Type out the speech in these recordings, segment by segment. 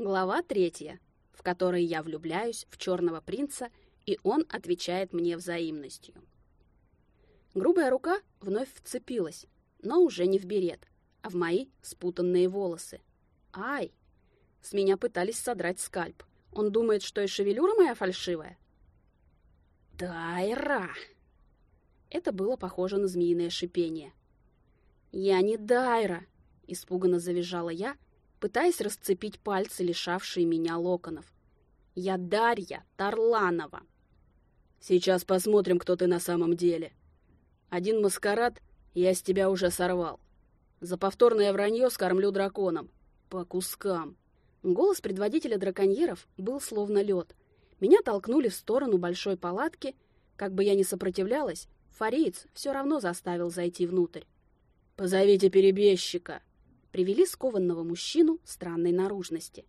Глава третья, в которой я влюбляюсь в черного принца, и он отвечает мне взаимностью. Грубая рука вновь вцепилась, но уже не в берет, а в мои спутанные волосы. Ай! С меня пытались содрать скальп. Он думает, что и шевелюра моя фальшивая? Дайра! Это было похоже на змеиное шипение. «Я не Дайра!» — испуганно завизжала я, пытаясь расцепить пальцы, лишавшие меня локонов. «Я Дарья Тарланова!» «Сейчас посмотрим, кто ты на самом деле. Один маскарад я с тебя уже сорвал. За повторное вранье скормлю драконом. По кускам». Голос предводителя драконьеров был словно лед. Меня толкнули в сторону большой палатки. Как бы я ни сопротивлялась, фариец все равно заставил зайти внутрь. «Позовите перебежчика!» Привели скованного мужчину странной наружности.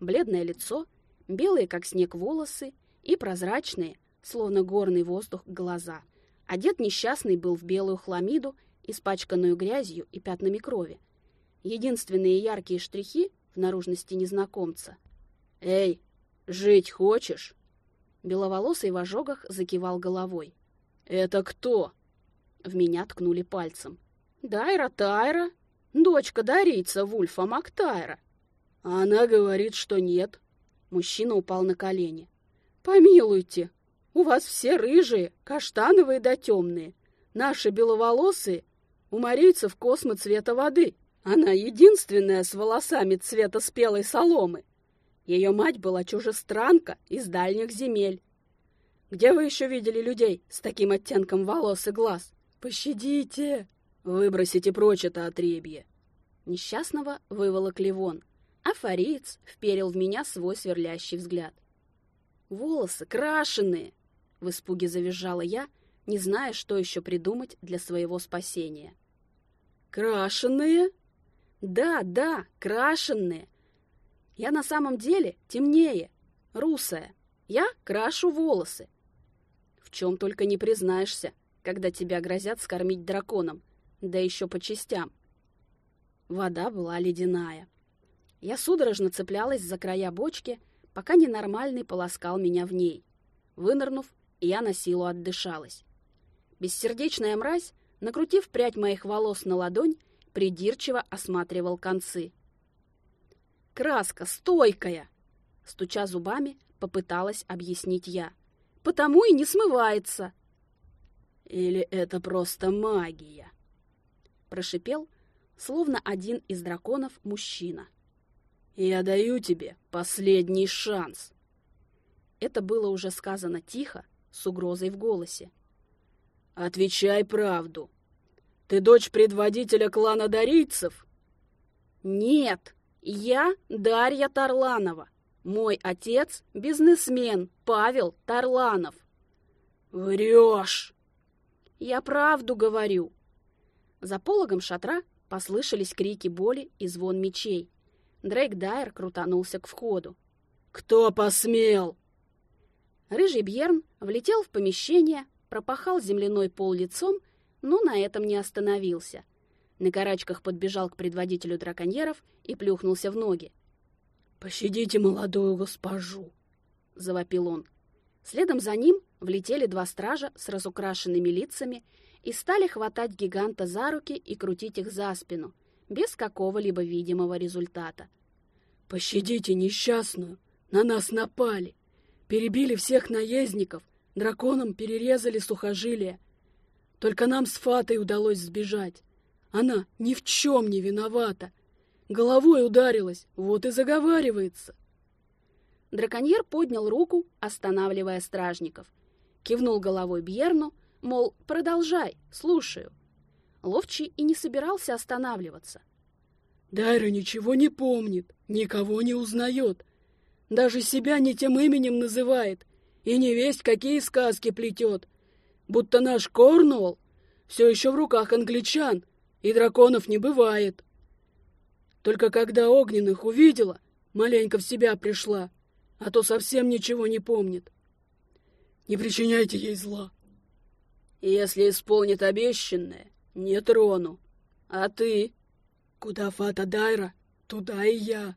Бледное лицо, белые, как снег, волосы и прозрачные, словно горный воздух, глаза. Одет несчастный был в белую хламиду, испачканную грязью и пятнами крови. Единственные яркие штрихи в наружности незнакомца. «Эй, жить хочешь?» Беловолосый в ожогах закивал головой. «Это кто?» В меня ткнули пальцем. «Дайра Тайра, дочка дарийца Вульфа Мактайра». Она говорит, что нет. Мужчина упал на колени. «Помилуйте, у вас все рыжие, каштановые да темные. Наши беловолосые, у марийцев космы цвета воды. Она единственная с волосами цвета спелой соломы. Ее мать была чужестранка из дальних земель. Где вы еще видели людей с таким оттенком волос и глаз? Пощадите! Выбросите прочь это отребье. Несчастного выволокли вон, а фариец вперил в меня свой сверлящий взгляд. Волосы крашеные! В испуге завизжала я, не зная, что еще придумать для своего спасения. «Крашеные?» Да, да, крашенные. Я на самом деле темнее, русая. Я крашу волосы. В чем только не признаешься, когда тебя грозят скормить драконом, да еще по частям. Вода была ледяная. Я судорожно цеплялась за края бочки, пока ненормальный полоскал меня в ней. Вынырнув, я на силу отдышалась. Бессердечная мразь, накрутив прядь моих волос на ладонь, придирчиво осматривал концы. «Краска стойкая!» Стуча зубами, попыталась объяснить я. «Потому и не смывается!» «Или это просто магия?» Прошипел, словно один из драконов мужчина. «Я даю тебе последний шанс!» Это было уже сказано тихо, с угрозой в голосе. «Отвечай правду!» Ты дочь предводителя клана дарийцев? Нет, я Дарья Тарланова. Мой отец — бизнесмен Павел Тарланов. Врешь! Я правду говорю. За пологом шатра послышались крики боли и звон мечей. Дрейк Дайер крутанулся к входу. «Кто посмел?» Рыжий Бьерн влетел в помещение, пропахал земляной пол лицом но на этом не остановился. На карачках подбежал к предводителю драконьеров и плюхнулся в ноги. «Пощадите молодую госпожу!» — завопил он. Следом за ним влетели два стража с разукрашенными лицами и стали хватать гиганта за руки и крутить их за спину, без какого-либо видимого результата. «Пощадите несчастную! На нас напали! Перебили всех наездников, драконом перерезали сухожилия, только нам с Фатой удалось сбежать. Она ни в чем не виновата. Головой ударилась, вот и заговаривается. Драконьер поднял руку, останавливая стражников. Кивнул головой Бьерну, мол, продолжай, слушаю. Ловчий и не собирался останавливаться. Дайра ничего не помнит, никого не узнает. Даже себя не тем именем называет. И не весть, какие сказки плетет будто наш Корнуолл все еще в руках англичан, и драконов не бывает. Только когда огненных увидела, маленько в себя пришла, а то совсем ничего не помнит. Не причиняйте ей зла. Если исполнит обещанное, не трону. А ты? Куда Фата Дайра, туда и я.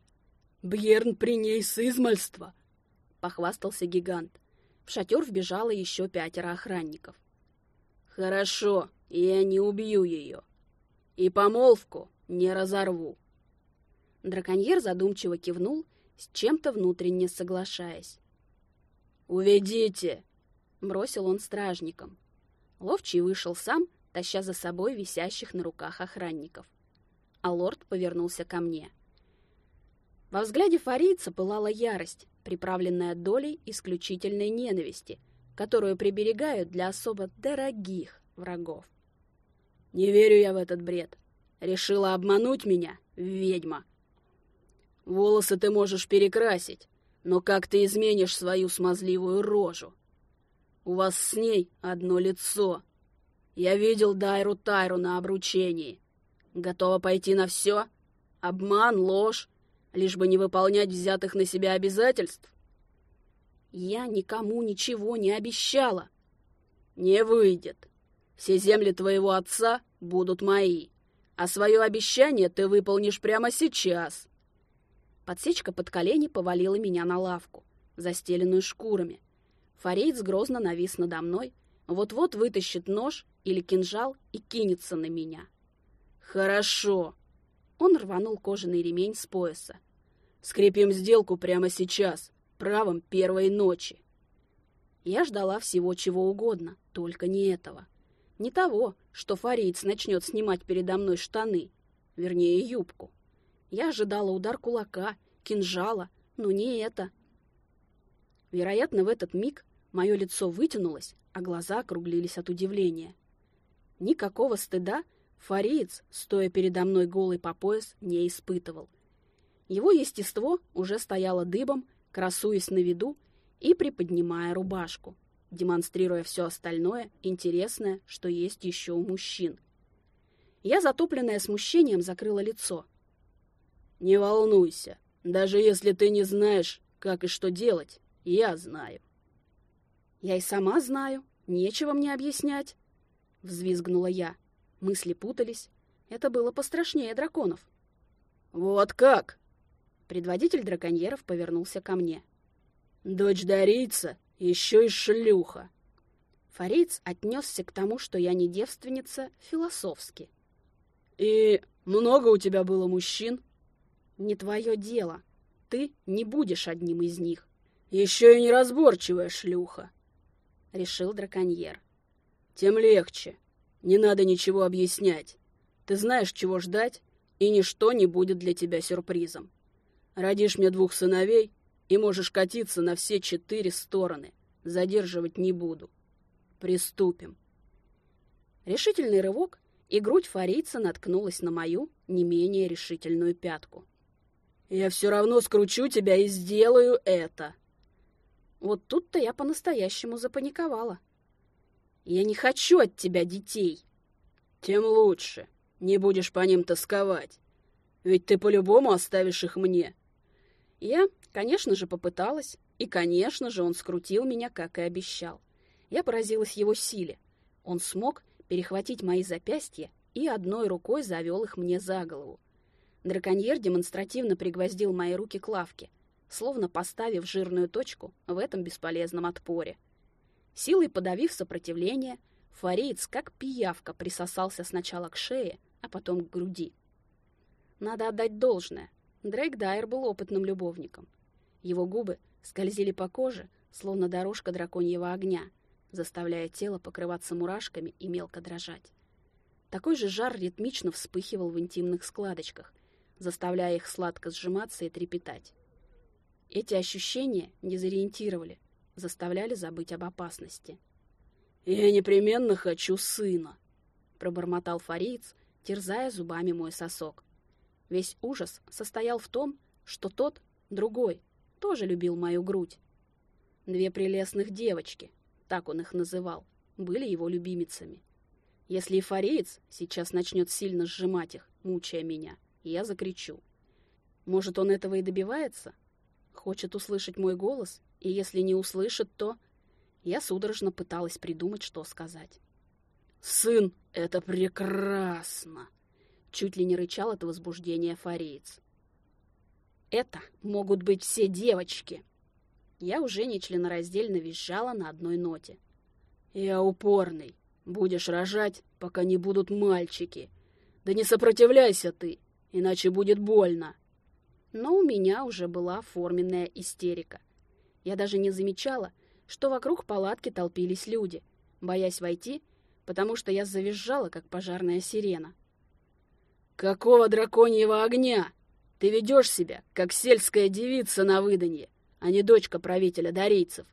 Бьерн при ней с измальства!» — похвастался гигант. В шатер вбежало еще пятеро охранников. «Хорошо, я не убью ее. И помолвку не разорву». Драконьер задумчиво кивнул, с чем-то внутренне соглашаясь. «Уведите!» — бросил он стражникам. Ловчий вышел сам, таща за собой висящих на руках охранников. А лорд повернулся ко мне. Во взгляде фарийца пылала ярость, приправленная долей исключительной ненависти, которую приберегают для особо дорогих врагов. «Не верю я в этот бред. Решила обмануть меня, ведьма. Волосы ты можешь перекрасить, но как ты изменишь свою смазливую рожу? У вас с ней одно лицо. Я видел Дайру Тайру на обручении. Готова пойти на все? Обман, ложь, лишь бы не выполнять взятых на себя обязательств? Я никому ничего не обещала. Не выйдет. Все земли твоего отца будут мои, а свое обещание ты выполнишь прямо сейчас. Подсечка под колени повалила меня на лавку, застеленную шкурами. Фореец грозно навис надо мной, вот-вот вытащит нож или кинжал и кинется на меня. «Хорошо!» Он рванул кожаный ремень с пояса. «Скрепим сделку прямо сейчас, правом первой ночи!» Я ждала всего чего угодно, только не этого. Не того, что фариец начнет снимать передо мной штаны, вернее, юбку. Я ожидала удар кулака, кинжала, но не это. Вероятно, в этот миг мое лицо вытянулось, а глаза округлились от удивления. Никакого стыда фариец, стоя передо мной голый по пояс, не испытывал. Его естество уже стояло дыбом, красуясь на виду и приподнимая рубашку, демонстрируя все остальное интересное, что есть еще у мужчин. Я, затопленная смущением, закрыла лицо. «Не волнуйся, даже если ты не знаешь, как и что делать, я знаю». «Я и сама знаю, нечего мне объяснять», — взвизгнула я. Мысли путались. Это было пострашнее драконов. «Вот как?» Предводитель драконьеров повернулся ко мне. Дочь Дарийца еще и шлюха. Фариц отнесся к тому, что я не девственница, философски. «И много у тебя было мужчин?» «Не твое дело. Ты не будешь одним из них». «Еще и неразборчивая шлюха», — решил драконьер. «Тем легче. Не надо ничего объяснять. Ты знаешь, чего ждать, и ничто не будет для тебя сюрпризом. Родишь мне двух сыновей, и можешь катиться на все четыре стороны. Задерживать не буду. Приступим. Решительный рывок, и грудь фарийца наткнулась на мою не менее решительную пятку. «Я все равно скручу тебя и сделаю это!» Вот тут-то я по-настоящему запаниковала. «Я не хочу от тебя детей!» «Тем лучше. Не будешь по ним тосковать. Ведь ты по-любому оставишь их мне». Я Конечно же, попыталась, и, конечно же, он скрутил меня, как и обещал. Я поразилась его силе. Он смог перехватить мои запястья и одной рукой завел их мне за голову. Драконьер демонстративно пригвоздил мои руки к лавке, словно поставив жирную точку в этом бесполезном отпоре. Силой подавив сопротивление, фареец, как пиявка, присосался сначала к шее, а потом к груди. Надо отдать должное. Дрейк Дайер был опытным любовником. Его губы скользили по коже, словно дорожка драконьего огня, заставляя тело покрываться мурашками и мелко дрожать. Такой же жар ритмично вспыхивал в интимных складочках, заставляя их сладко сжиматься и трепетать. Эти ощущения дезориентировали, заставляли забыть об опасности. «Я непременно хочу сына», — пробормотал фариец, терзая зубами мой сосок. Весь ужас состоял в том, что тот, другой, тоже любил мою грудь. Две прелестных девочки, так он их называл, были его любимицами. Если эйфореец сейчас начнет сильно сжимать их, мучая меня, я закричу. Может, он этого и добивается? Хочет услышать мой голос, и если не услышит, то... Я судорожно пыталась придумать, что сказать. «Сын, это прекрасно!» Чуть ли не рычал от возбуждения фареец. это могут быть все девочки. Я уже нечленораздельно визжала на одной ноте. Я упорный. Будешь рожать, пока не будут мальчики. Да не сопротивляйся ты, иначе будет больно. Но у меня уже была форменная истерика. Я даже не замечала, что вокруг палатки толпились люди, боясь войти, потому что я завизжала, как пожарная сирена. «Какого драконьего огня? Ты ведешь себя, как сельская девица на выданье, а не дочка правителя дарийцев.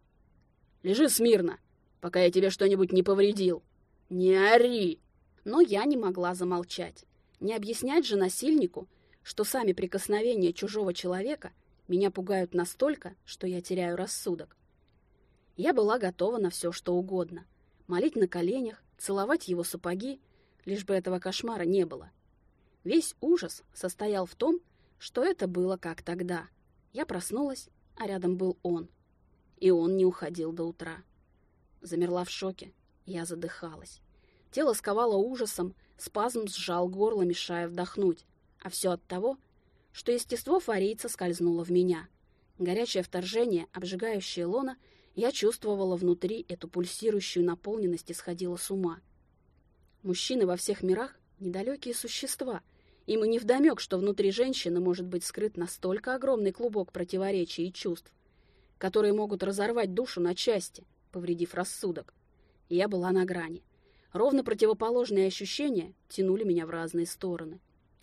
Лежи смирно, пока я тебе что-нибудь не повредил. Не ори!» Но я не могла замолчать. Не объяснять же насильнику, что сами прикосновения чужого человека меня пугают настолько, что я теряю рассудок. Я была готова на все, что угодно. Молить на коленях, целовать его сапоги, лишь бы этого кошмара не было. Весь ужас состоял в том, что это было как тогда. Я проснулась, а рядом был он. И он не уходил до утра. Замерла в шоке. Я задыхалась. Тело сковало ужасом, спазм сжал горло, мешая вдохнуть. А все от того, что естество фарийца скользнуло в меня. Горячее вторжение, обжигающее лона, я чувствовала внутри эту пульсирующую наполненность и сходила с ума. Мужчины во всех мирах — недалекие существа, им и невдомек, что внутри женщины может быть скрыт настолько огромный клубок противоречий и чувств, которые могут разорвать душу на части, повредив рассудок. Я была на грани. Ровно противоположные ощущения тянули меня в разные стороны.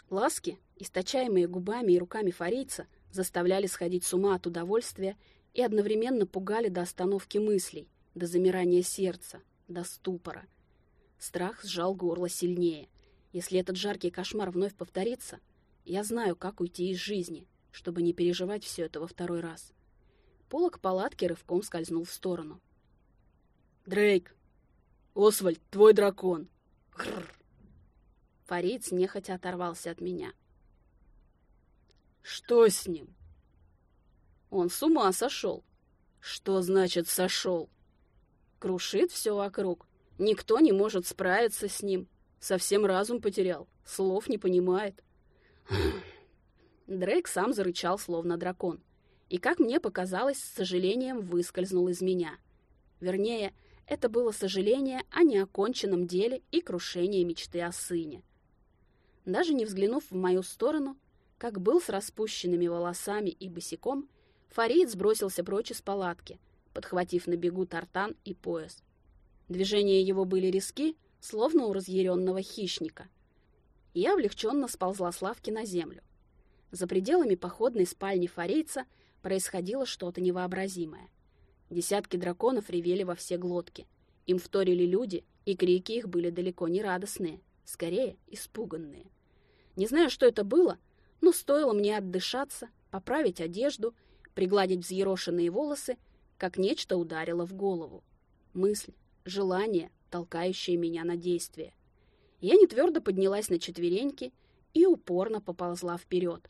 Ласки, источаемые губами и руками фарийца, заставляли сходить с ума от удовольствия и одновременно пугали до остановки мыслей, до замирания сердца, до ступора. Страх сжал горло сильнее. Если этот жаркий кошмар вновь повторится, я знаю, как уйти из жизни, чтобы не переживать все это во второй раз. Полок палатки рывком скользнул в сторону. «Дрейк! Освальд, твой дракон!» Гррр. Фариц нехотя оторвался от меня. «Что с ним?» «Он с ума сошел». «Что значит «сошел»?» «Крушит все вокруг. Никто не может справиться с ним. Совсем разум потерял. Слов не понимает». Дрейк сам зарычал, словно дракон. И, как мне показалось, с сожалением выскользнул из меня. Вернее, это было сожаление о неоконченном деле и крушение мечты о сыне. Даже не взглянув в мою сторону, как был с распущенными волосами и босиком, Фарид сбросился прочь из палатки, подхватив на бегу тартан и пояс. Движения его были резки, словно у разъяренного хищника. Я облегченно сползла с лавки на землю. За пределами походной спальни фарейца происходило что-то невообразимое. Десятки драконов ревели во все глотки. Им вторили люди, и крики их были далеко не радостные, скорее испуганные. Не знаю, что это было, но стоило мне отдышаться, поправить одежду, пригладить взъерошенные волосы, как нечто ударило в голову. Мысль, желание, толкающее меня на действие. Я не твердо поднялась на четвереньки и упорно поползла вперед,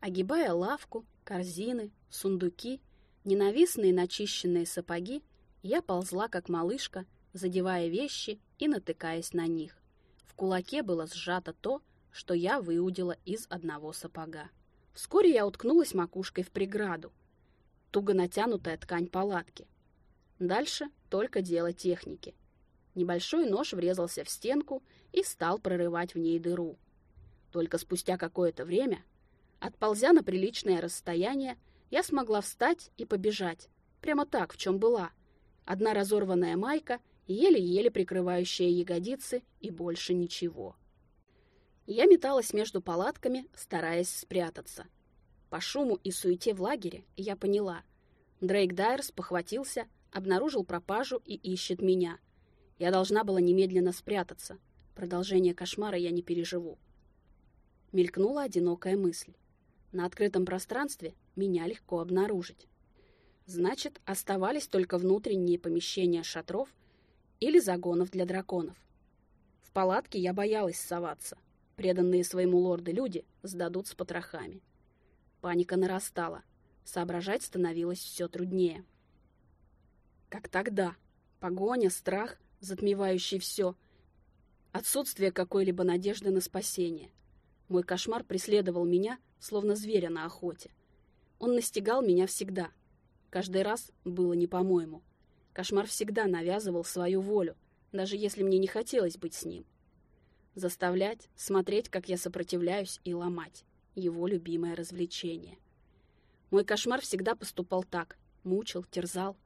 огибая лавку, корзины, сундуки, ненавистные начищенные сапоги, я ползла, как малышка, задевая вещи и натыкаясь на них. Кулаке было сжато то, что я выудила из одного сапога. Вскоре я уткнулась макушкой в преграду, туго натянутая ткань палатки. Дальше только дело техники. Небольшой нож врезался в стенку и стал прорывать в ней дыру. Только спустя какое-то время, отползя на приличное расстояние, я смогла встать и побежать, прямо так, в чем была. Одна разорванная майка, еле-еле прикрывающая ягодицы и больше ничего. Я металась между палатками, стараясь спрятаться. По шуму и суете в лагере я поняла. Дрейк Дайерс похватился, обнаружил пропажу и ищет меня. Я должна была немедленно спрятаться. Продолжение кошмара я не переживу. Мелькнула одинокая мысль. На открытом пространстве меня легко обнаружить. Значит, оставались только внутренние помещения шатров или загонов для драконов. В палатке я боялась соваться — преданные своему лорду люди сдадут с потрохами. Паника нарастала. Соображать становилось все труднее. Как тогда. Погоня, страх, затмевающий все. Отсутствие какой-либо надежды на спасение. Мой кошмар преследовал меня, словно зверя на охоте. Он настигал меня всегда. Каждый раз было не по-моему. Кошмар всегда навязывал свою волю, даже если мне не хотелось быть с ним. Заставлять, смотреть, как я сопротивляюсь, и ломать. Его любимое развлечение. Мой кошмар всегда поступал так. Мучил, терзал.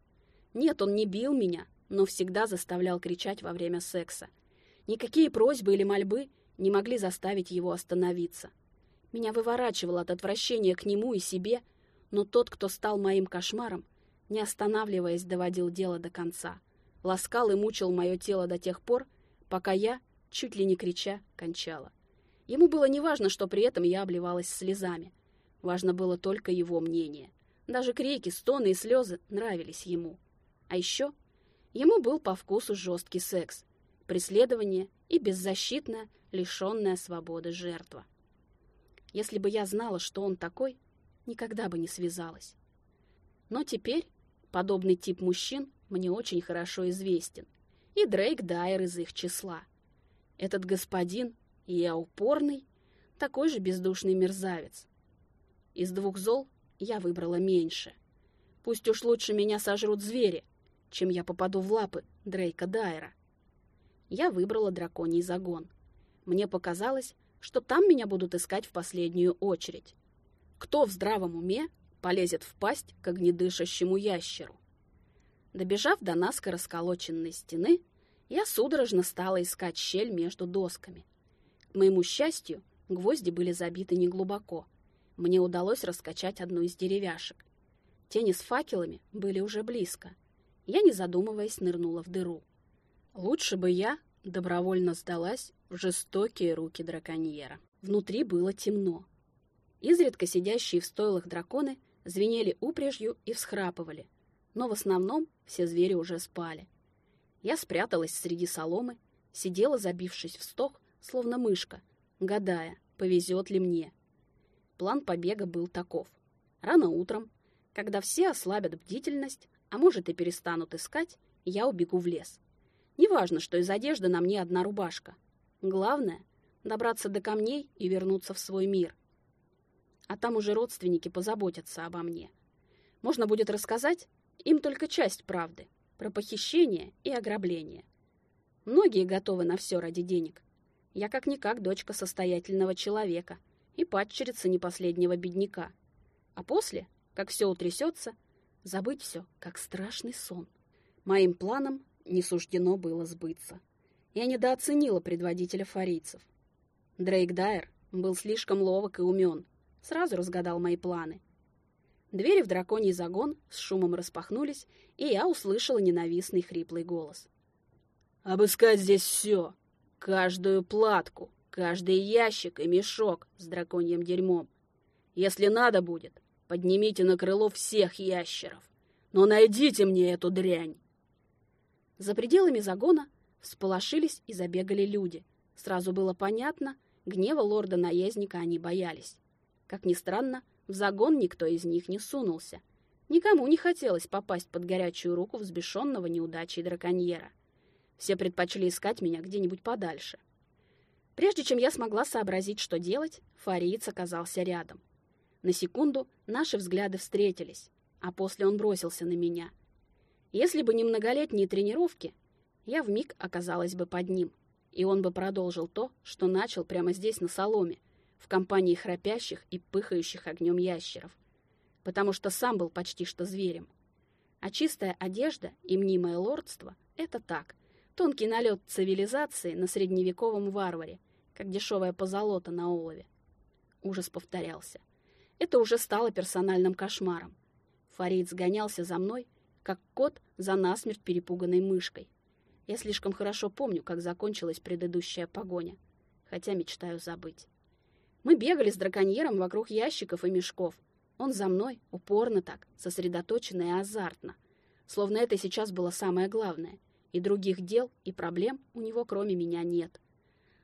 Нет, он не бил меня, но всегда заставлял кричать во время секса. Никакие просьбы или мольбы не могли заставить его остановиться. Меня выворачивало от отвращения к нему и себе, но тот, кто стал моим кошмаром, не останавливаясь, доводил дело до конца. Ласкал и мучил мое тело до тех пор, пока я, чуть ли не крича, кончала. Ему было неважно, что при этом я обливалась слезами. Важно было только его мнение. Даже крики, стоны и слезы нравились ему. А еще ему был по вкусу жесткий секс, преследование и беззащитная, лишенная свободы жертва. Если бы я знала, что он такой, никогда бы не связалась. Но теперь подобный тип мужчин мне очень хорошо известен, и Дрейк Дайер из их числа. Этот господин, и я упорный, такой же бездушный мерзавец. Из двух зол я выбрала меньше. Пусть уж лучше меня сожрут звери, чем я попаду в лапы Дрейка Дайера. Я выбрала драконий загон. Мне показалось, что там меня будут искать в последнюю очередь. Кто в здравом уме полезет в пасть к огнедышащему ящеру? Добежав до наскоро сколоченной стены, я судорожно стала искать щель между досками. К моему счастью, гвозди были забиты неглубоко. Мне удалось раскачать одну из деревяшек. Тени с факелами были уже близко. Я, не задумываясь, нырнула в дыру. Лучше бы я добровольно сдалась в жестокие руки драконьера. Внутри было темно. Изредка сидящие в стойлах драконы звенели упряжью и всхрапывали, но в основном все звери уже спали. Я спряталась среди соломы, сидела, забившись в сток, словно мышка, гадая, повезет ли мне. План побега был таков. Рано утром, когда все ослабят бдительность, а может и перестанут искать, я убегу в лес. Неважно, что из одежды на мне одна рубашка. Главное — добраться до камней и вернуться в свой мир. А там уже родственники позаботятся обо мне. Можно будет рассказать им только часть правды про похищение и ограбление. Многие готовы на все ради денег. Я как-никак дочка состоятельного человека и падчерица не последнего бедняка. А после, как все утрясется, забыть все, как страшный сон. Моим планам не суждено было сбыться. Я недооценила предводителя фарийцев. Дрейк Дайер был слишком ловок и умен, сразу разгадал мои планы — Двери в драконий загон с шумом распахнулись, и я услышала ненавистный хриплый голос. «Обыскать здесь все! Каждую платку, каждый ящик и мешок с драконьим дерьмом. Если надо будет, поднимите на крыло всех ящеров, но найдите мне эту дрянь!» За пределами загона всполошились и забегали люди. Сразу было понятно, гнева лорда-наездника они боялись. Как ни странно, в загон никто из них не сунулся. Никому не хотелось попасть под горячую руку взбешенного неудачей драконьера. Все предпочли искать меня где-нибудь подальше. Прежде чем я смогла сообразить, что делать, фариец оказался рядом. На секунду наши взгляды встретились, а после он бросился на меня. Если бы не многолетние тренировки, я вмиг оказалась бы под ним, и он бы продолжил то, что начал прямо здесь на соломе, в компании храпящих и пыхающих огнем ящеров, потому что сам был почти что зверем. А чистая одежда и мнимое лордство — это так, тонкий налет цивилизации на средневековом варваре, как дешевая позолота на олове. Ужас повторялся. Это уже стало персональным кошмаром. Фарид сгонялся за мной, как кот за насмерть перепуганной мышкой. Я слишком хорошо помню, как закончилась предыдущая погоня, хотя мечтаю забыть. Мы бегали с драконьером вокруг ящиков и мешков. Он за мной, упорно так, сосредоточенно и азартно. Словно это сейчас было самое главное. И других дел и проблем у него кроме меня нет.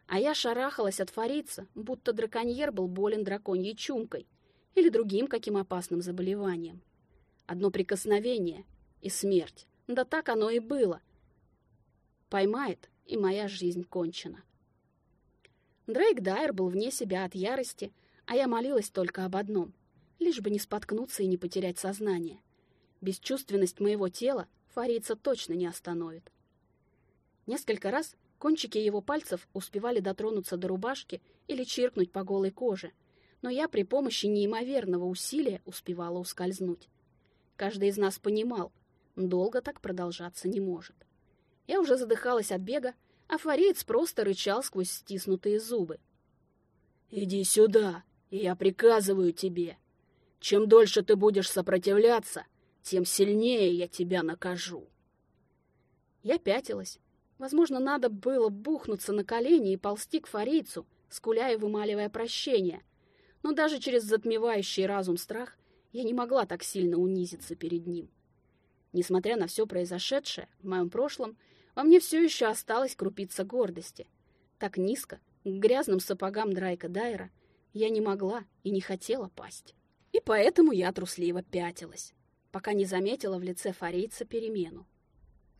А я шарахалась от фарица, будто драконьер был болен драконьей чумкой или другим каким опасным заболеванием. Одно прикосновение и смерть. Да так оно и было. Поймает, и моя жизнь кончена. Дрейк Дайер был вне себя от ярости, а я молилась только об одном. лишь бы не споткнуться и не потерять сознание. Бесчувственность моего тела фарийца точно не остановит. Несколько раз кончики его пальцев успевали дотронуться до рубашки или чиркнуть по голой коже, но я при помощи неимоверного усилия успевала ускользнуть. Каждый из нас понимал, долго так продолжаться не может. Я уже задыхалась от бега, а фареец просто рычал сквозь стиснутые зубы. «Иди сюда, и я приказываю тебе. Чем дольше ты будешь сопротивляться, тем сильнее я тебя накажу». Я пятилась. Возможно, надо было бухнуться на колени и ползти к фарейцу, скуля и вымаливая прощение. Но даже через затмевающий разум страх я не могла так сильно унизиться перед ним. Несмотря на все произошедшее в моем прошлом, во мне все еще осталась крупица гордости. Так низко, к грязным сапогам Драйка Дайера, я не могла и не хотела пасть. И поэтому я трусливо пятилась, пока не заметила в лице фарейца перемену.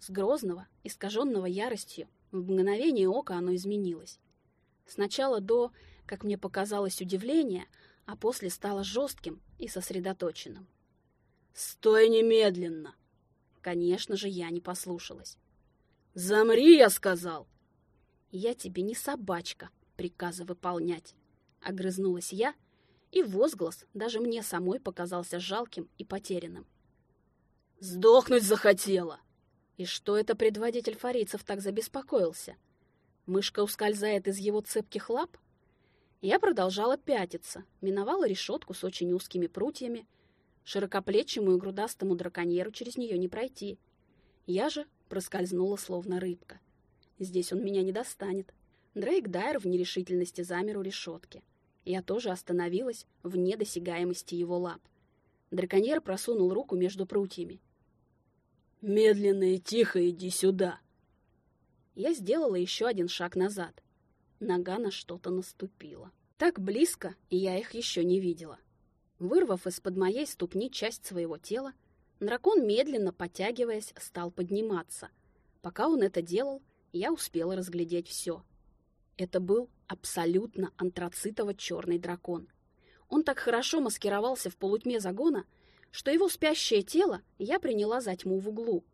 С грозного, искаженного яростью, в мгновение ока оно изменилось. Сначала до, как мне показалось, удивления, а после стало жестким и сосредоточенным. «Стой немедленно!» Конечно же, я не послушалась. «Замри, я сказал!» «Я тебе не собачка, приказы выполнять!» Огрызнулась я, и возглас даже мне самой показался жалким и потерянным. «Сдохнуть захотела!» И что это предводитель фарийцев так забеспокоился? Мышка ускользает из его цепких лап? Я продолжала пятиться, миновала решетку с очень узкими прутьями, Широкоплечему и грудастому драконьеру через нее не пройти. Я же проскользнула, словно рыбка. Здесь он меня не достанет. Дрейк Дайер в нерешительности замер у решетки. Я тоже остановилась в недосягаемости его лап. Драконьер просунул руку между прутьями. «Медленно и тихо иди сюда!» Я сделала еще один шаг назад. Нога на что-то наступила. Так близко, и я их еще не видела. Вырвав из-под моей ступни часть своего тела, дракон, медленно подтягиваясь, стал подниматься. Пока он это делал, я успела разглядеть все. Это был абсолютно антрацитово-черный дракон. Он так хорошо маскировался в полутьме загона, что его спящее тело я приняла за тьму в углу.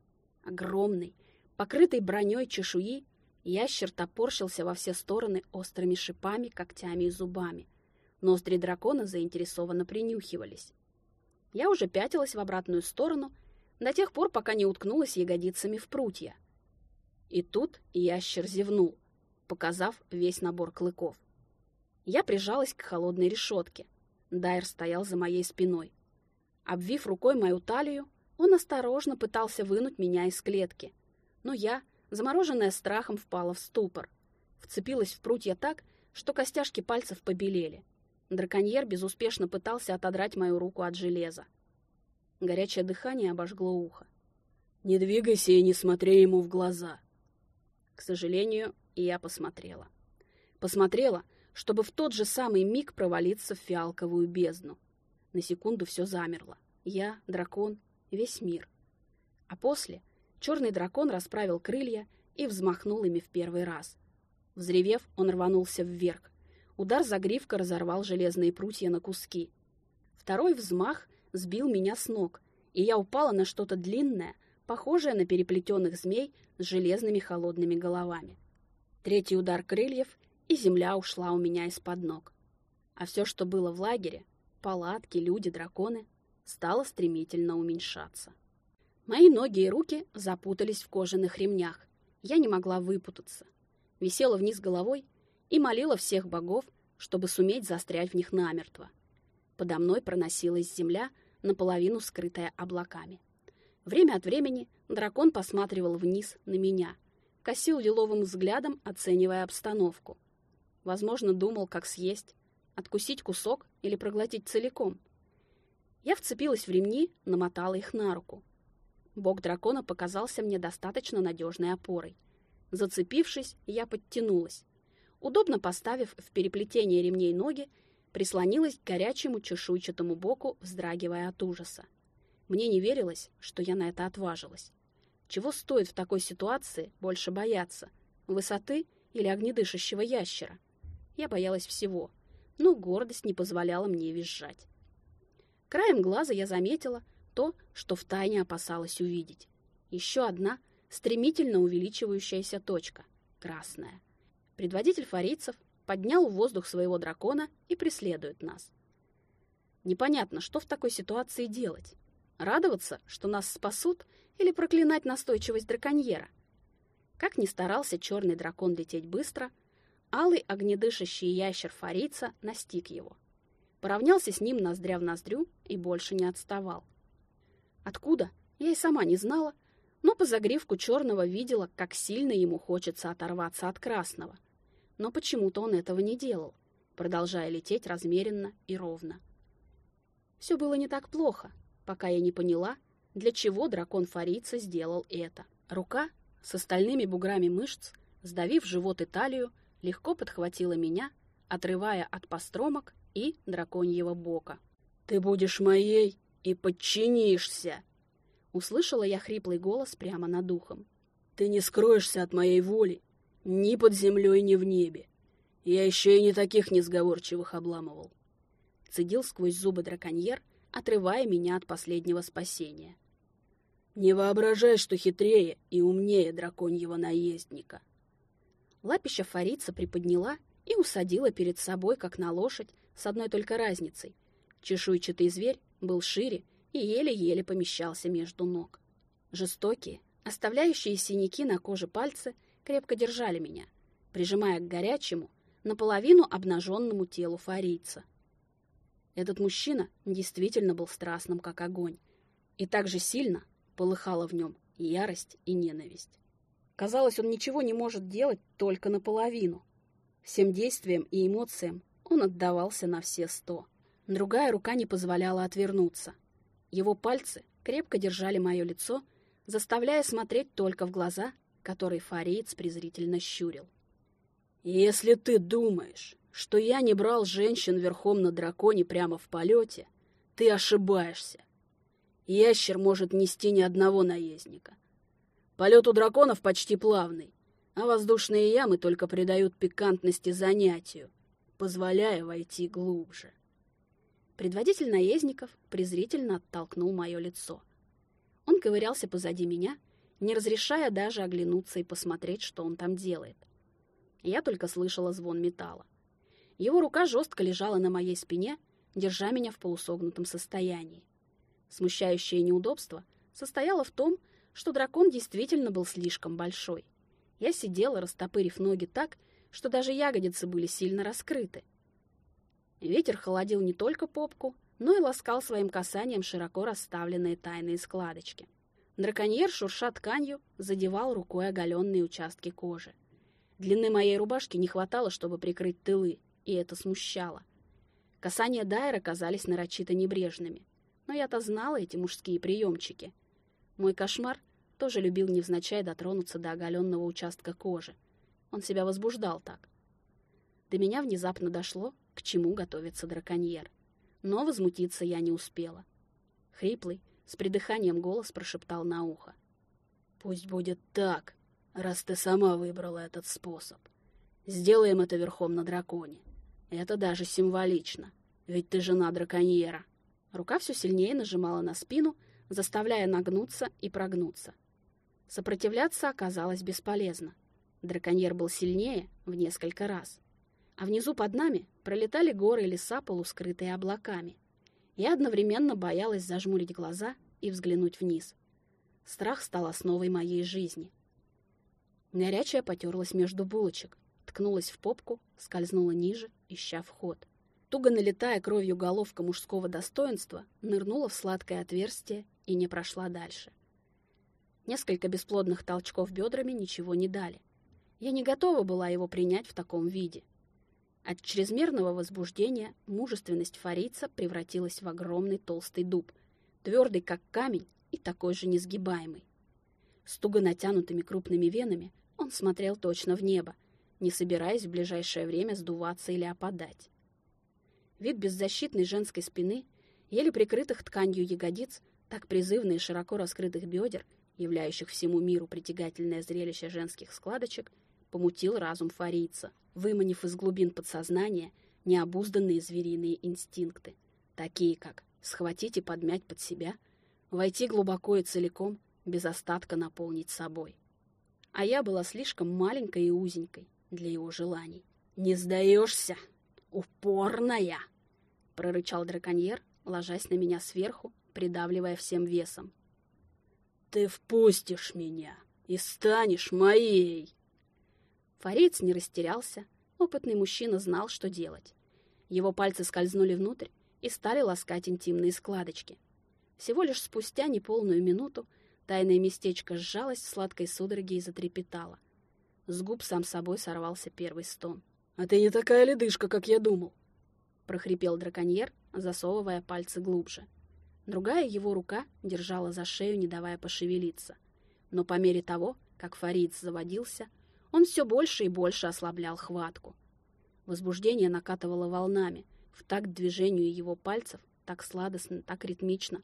Огромный, покрытый броней чешуи, ящер топорщился во все стороны острыми шипами, когтями и зубами. Ноздри дракона заинтересованно принюхивались. Я уже пятилась в обратную сторону до тех пор, пока не уткнулась ягодицами в прутья. И тут ящер зевнул, показав весь набор клыков. Я прижалась к холодной решетке. Дайр стоял за моей спиной. Обвив рукой мою талию, он осторожно пытался вынуть меня из клетки. Но я, замороженная страхом, впала в ступор. Вцепилась в прутья так, что костяшки пальцев побелели. Драконьер безуспешно пытался отодрать мою руку от железа. Горячее дыхание обожгло ухо. «Не двигайся и не смотри ему в глаза!» К сожалению, я посмотрела. Посмотрела, чтобы в тот же самый миг провалиться в фиалковую бездну. На секунду все замерло. Я, дракон, весь мир. А после черный дракон расправил крылья и взмахнул ими в первый раз. Взревев, он рванулся вверх, Удар загривка разорвал железные прутья на куски. Второй взмах сбил меня с ног, и я упала на что-то длинное, похожее на переплетенных змей с железными холодными головами. Третий удар крыльев, и земля ушла у меня из-под ног. А все, что было в лагере, палатки, люди, драконы, стало стремительно уменьшаться. Мои ноги и руки запутались в кожаных ремнях. Я не могла выпутаться. Висела вниз головой и молила всех богов, чтобы суметь застрять в них намертво. Подо мной проносилась земля, наполовину скрытая облаками. Время от времени дракон посматривал вниз на меня, косил лиловым взглядом, оценивая обстановку. Возможно, думал, как съесть, откусить кусок или проглотить целиком. Я вцепилась в ремни, намотала их на руку. Бог дракона показался мне достаточно надежной опорой. Зацепившись, я подтянулась. Удобно поставив в переплетение ремней ноги, прислонилась к горячему чешуйчатому боку, вздрагивая от ужаса. Мне не верилось, что я на это отважилась. Чего стоит в такой ситуации больше бояться? Высоты или огнедышащего ящера? Я боялась всего, но гордость не позволяла мне визжать. Краем глаза я заметила то, что втайне опасалась увидеть. Еще одна стремительно увеличивающаяся точка — красная. Предводитель фарийцев поднял в воздух своего дракона и преследует нас. Непонятно, что в такой ситуации делать. Радоваться, что нас спасут, или проклинать настойчивость драконьера? Как ни старался черный дракон лететь быстро, алый огнедышащий ящер фарийца настиг его. Поравнялся с ним ноздря в ноздрю и больше не отставал. Откуда, я и сама не знала, но по загривку черного видела, как сильно ему хочется оторваться от красного. Но почему-то он этого не делал, продолжая лететь размеренно и ровно. Все было не так плохо, пока я не поняла, для чего дракон Фарица сделал это. Рука с остальными буграми мышц, сдавив живот и талию, легко подхватила меня, отрывая от постромок и драконьего бока. «Ты будешь моей и подчинишься!» Услышала я хриплый голос прямо над ухом. «Ты не скроешься от моей воли ни под землей, ни в небе. Я еще и не таких несговорчивых обламывал». Цедил сквозь зубы драконьер, отрывая меня от последнего спасения. «Не воображай, что хитрее и умнее драконьего наездника». Лапища Фарица приподняла и усадила перед собой, как на лошадь, с одной только разницей. Чешуйчатый зверь был шире и еле-еле помещался между ног. Жестокие, оставляющие синяки на коже пальцы, крепко держали меня, прижимая к горячему, наполовину обнаженному телу фарийца. Этот мужчина действительно был страстным, как огонь, и так же сильно полыхала в нем ярость и ненависть. Казалось, он ничего не может делать только наполовину. Всем действиям и эмоциям он отдавался на все сто. Другая рука не позволяла отвернуться — его пальцы крепко держали мое лицо, заставляя смотреть только в глаза, которые фариец презрительно щурил. «Если ты думаешь, что я не брал женщин верхом на драконе прямо в полете, ты ошибаешься. Ящер может нести ни одного наездника. Полет у драконов почти плавный, а воздушные ямы только придают пикантности занятию, позволяя войти глубже. Предводитель наездников презрительно оттолкнул мое лицо. Он ковырялся позади меня, не разрешая даже оглянуться и посмотреть, что он там делает. Я только слышала звон металла. Его рука жестко лежала на моей спине, держа меня в полусогнутом состоянии. Смущающее неудобство состояло в том, что дракон действительно был слишком большой. Я сидела, растопырив ноги так, что даже ягодицы были сильно раскрыты. Ветер холодил не только попку, но и ласкал своим касанием широко расставленные тайные складочки. Драконьер, шурша тканью, задевал рукой оголенные участки кожи. Длины моей рубашки не хватало, чтобы прикрыть тылы, и это смущало. Касания Дайра казались нарочито небрежными, но я-то знала эти мужские приемчики. Мой кошмар тоже любил невзначай дотронуться до оголенного участка кожи. Он себя возбуждал так. До меня внезапно дошло, к чему готовится драконьер. Но возмутиться я не успела. Хриплый, с придыханием голос прошептал на ухо. «Пусть будет так, раз ты сама выбрала этот способ. Сделаем это верхом на драконе. Это даже символично, ведь ты жена драконьера». Рука все сильнее нажимала на спину, заставляя нагнуться и прогнуться. Сопротивляться оказалось бесполезно. Драконьер был сильнее в несколько раз а внизу под нами пролетали горы и леса, полускрытые облаками. Я одновременно боялась зажмурить глаза и взглянуть вниз. Страх стал основой моей жизни. Горячая потерлась между булочек, ткнулась в попку, скользнула ниже, ища вход. Туго налетая кровью головка мужского достоинства, нырнула в сладкое отверстие и не прошла дальше. Несколько бесплодных толчков бедрами ничего не дали. Я не готова была его принять в таком виде — от чрезмерного возбуждения мужественность фарица превратилась в огромный толстый дуб, твердый как камень и такой же несгибаемый. С туго натянутыми крупными венами он смотрел точно в небо, не собираясь в ближайшее время сдуваться или опадать. Вид беззащитной женской спины, еле прикрытых тканью ягодиц, так призывно и широко раскрытых бедер, являющих всему миру притягательное зрелище женских складочек, помутил разум фарийца — выманив из глубин подсознания необузданные звериные инстинкты, такие как схватить и подмять под себя, войти глубоко и целиком, без остатка наполнить собой. А я была слишком маленькой и узенькой для его желаний. «Не сдаешься! Упорная!» — прорычал драконьер, ложась на меня сверху, придавливая всем весом. «Ты впустишь меня и станешь моей!» Фариц не растерялся, опытный мужчина знал, что делать. Его пальцы скользнули внутрь и стали ласкать интимные складочки. Всего лишь спустя неполную минуту тайное местечко сжалось в сладкой судороге и затрепетало. С губ сам собой сорвался первый стон. «А ты не такая ледышка, как я думал!» — прохрипел драконьер, засовывая пальцы глубже. Другая его рука держала за шею, не давая пошевелиться. Но по мере того, как Фарид заводился, он все больше и больше ослаблял хватку. Возбуждение накатывало волнами, в такт движению его пальцев, так сладостно, так ритмично.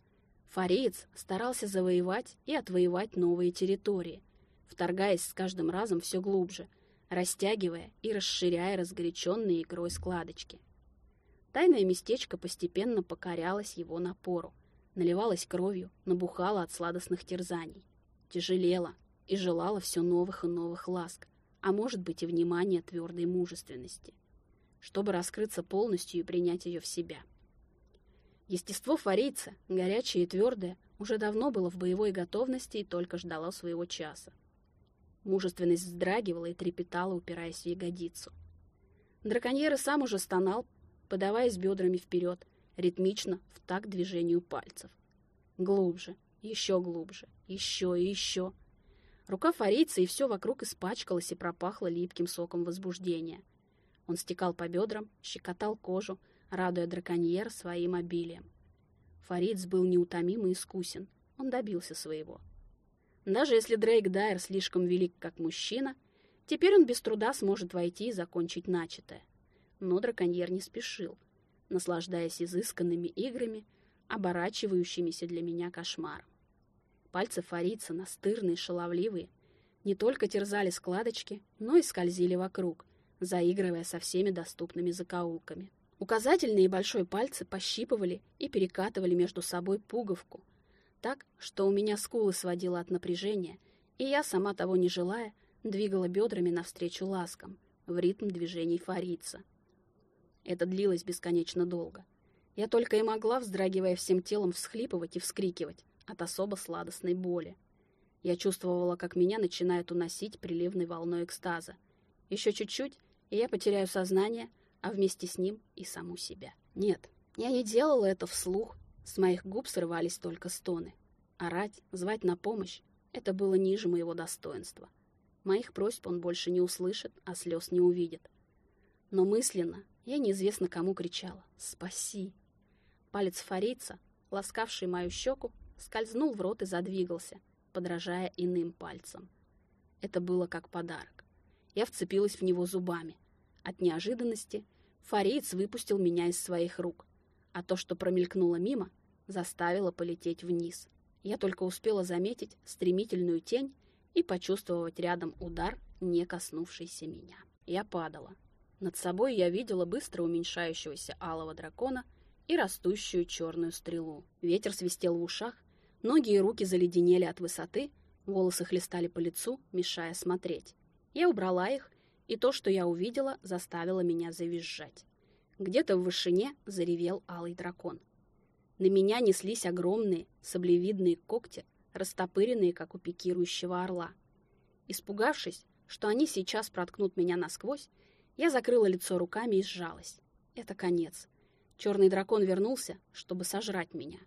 Фариец старался завоевать и отвоевать новые территории, вторгаясь с каждым разом все глубже, растягивая и расширяя разгоряченные игрой складочки. Тайное местечко постепенно покорялось его напору, наливалась кровью, набухала от сладостных терзаний, тяжелела и желала все новых и новых ласк, а может быть и внимания твердой мужественности, чтобы раскрыться полностью и принять ее в себя. Естество фарийца, горячее и твердое, уже давно было в боевой готовности и только ждало своего часа. Мужественность вздрагивала и трепетала, упираясь в ягодицу. Драконьер сам уже стонал, подаваясь бедрами вперед, ритмично в такт движению пальцев. Глубже, еще глубже, еще и еще. Рука фарийца и все вокруг испачкалось и пропахло липким соком возбуждения. Он стекал по бедрам, щекотал кожу, радуя драконьер своим обилием. Фариц был неутомим и искусен. Он добился своего. Даже если Дрейк Дайер слишком велик как мужчина, теперь он без труда сможет войти и закончить начатое. Но драконьер не спешил — наслаждаясь изысканными играми, оборачивающимися для меня кошмаром. Пальцы фарица, настырные, шаловливые, не только терзали складочки, но и скользили вокруг, заигрывая со всеми доступными закоулками. Указательные и большой пальцы пощипывали и перекатывали между собой пуговку, так, что у меня скулы сводило от напряжения, и я, сама того не желая, двигала бедрами навстречу ласкам, в ритм движений фарица. Это длилось бесконечно долго. Я только и могла, вздрагивая всем телом, всхлипывать и вскрикивать от особо сладостной боли. Я чувствовала, как меня начинает уносить приливной волной экстаза. Еще чуть-чуть, и я потеряю сознание, а вместе с ним и саму себя. Нет, я не делала это вслух. С моих губ срывались только стоны. Орать, звать на помощь — это было ниже моего достоинства. Моих просьб он больше не услышит, а слез не увидит. Но мысленно я неизвестно кому кричала «Спаси!». Палец фарейца, ласкавший мою щеку, скользнул в рот и задвигался, подражая иным пальцам. Это было как подарок. Я вцепилась в него зубами. От неожиданности фареец выпустил меня из своих рук, а то, что промелькнуло мимо, заставило полететь вниз. Я только успела заметить стремительную тень и почувствовать рядом удар, не коснувшийся меня. Я падала, над собой я видела быстро уменьшающегося алого дракона и растущую черную стрелу. Ветер свистел в ушах, ноги и руки заледенели от высоты, волосы хлестали по лицу, мешая смотреть. Я убрала их, и то, что я увидела, заставило меня завизжать. Где-то в вышине заревел алый дракон. На меня неслись огромные, саблевидные когти, растопыренные, как у пикирующего орла. Испугавшись, что они сейчас проткнут меня насквозь, я закрыла лицо руками и сжалась. Это конец. Черный дракон вернулся, чтобы сожрать меня.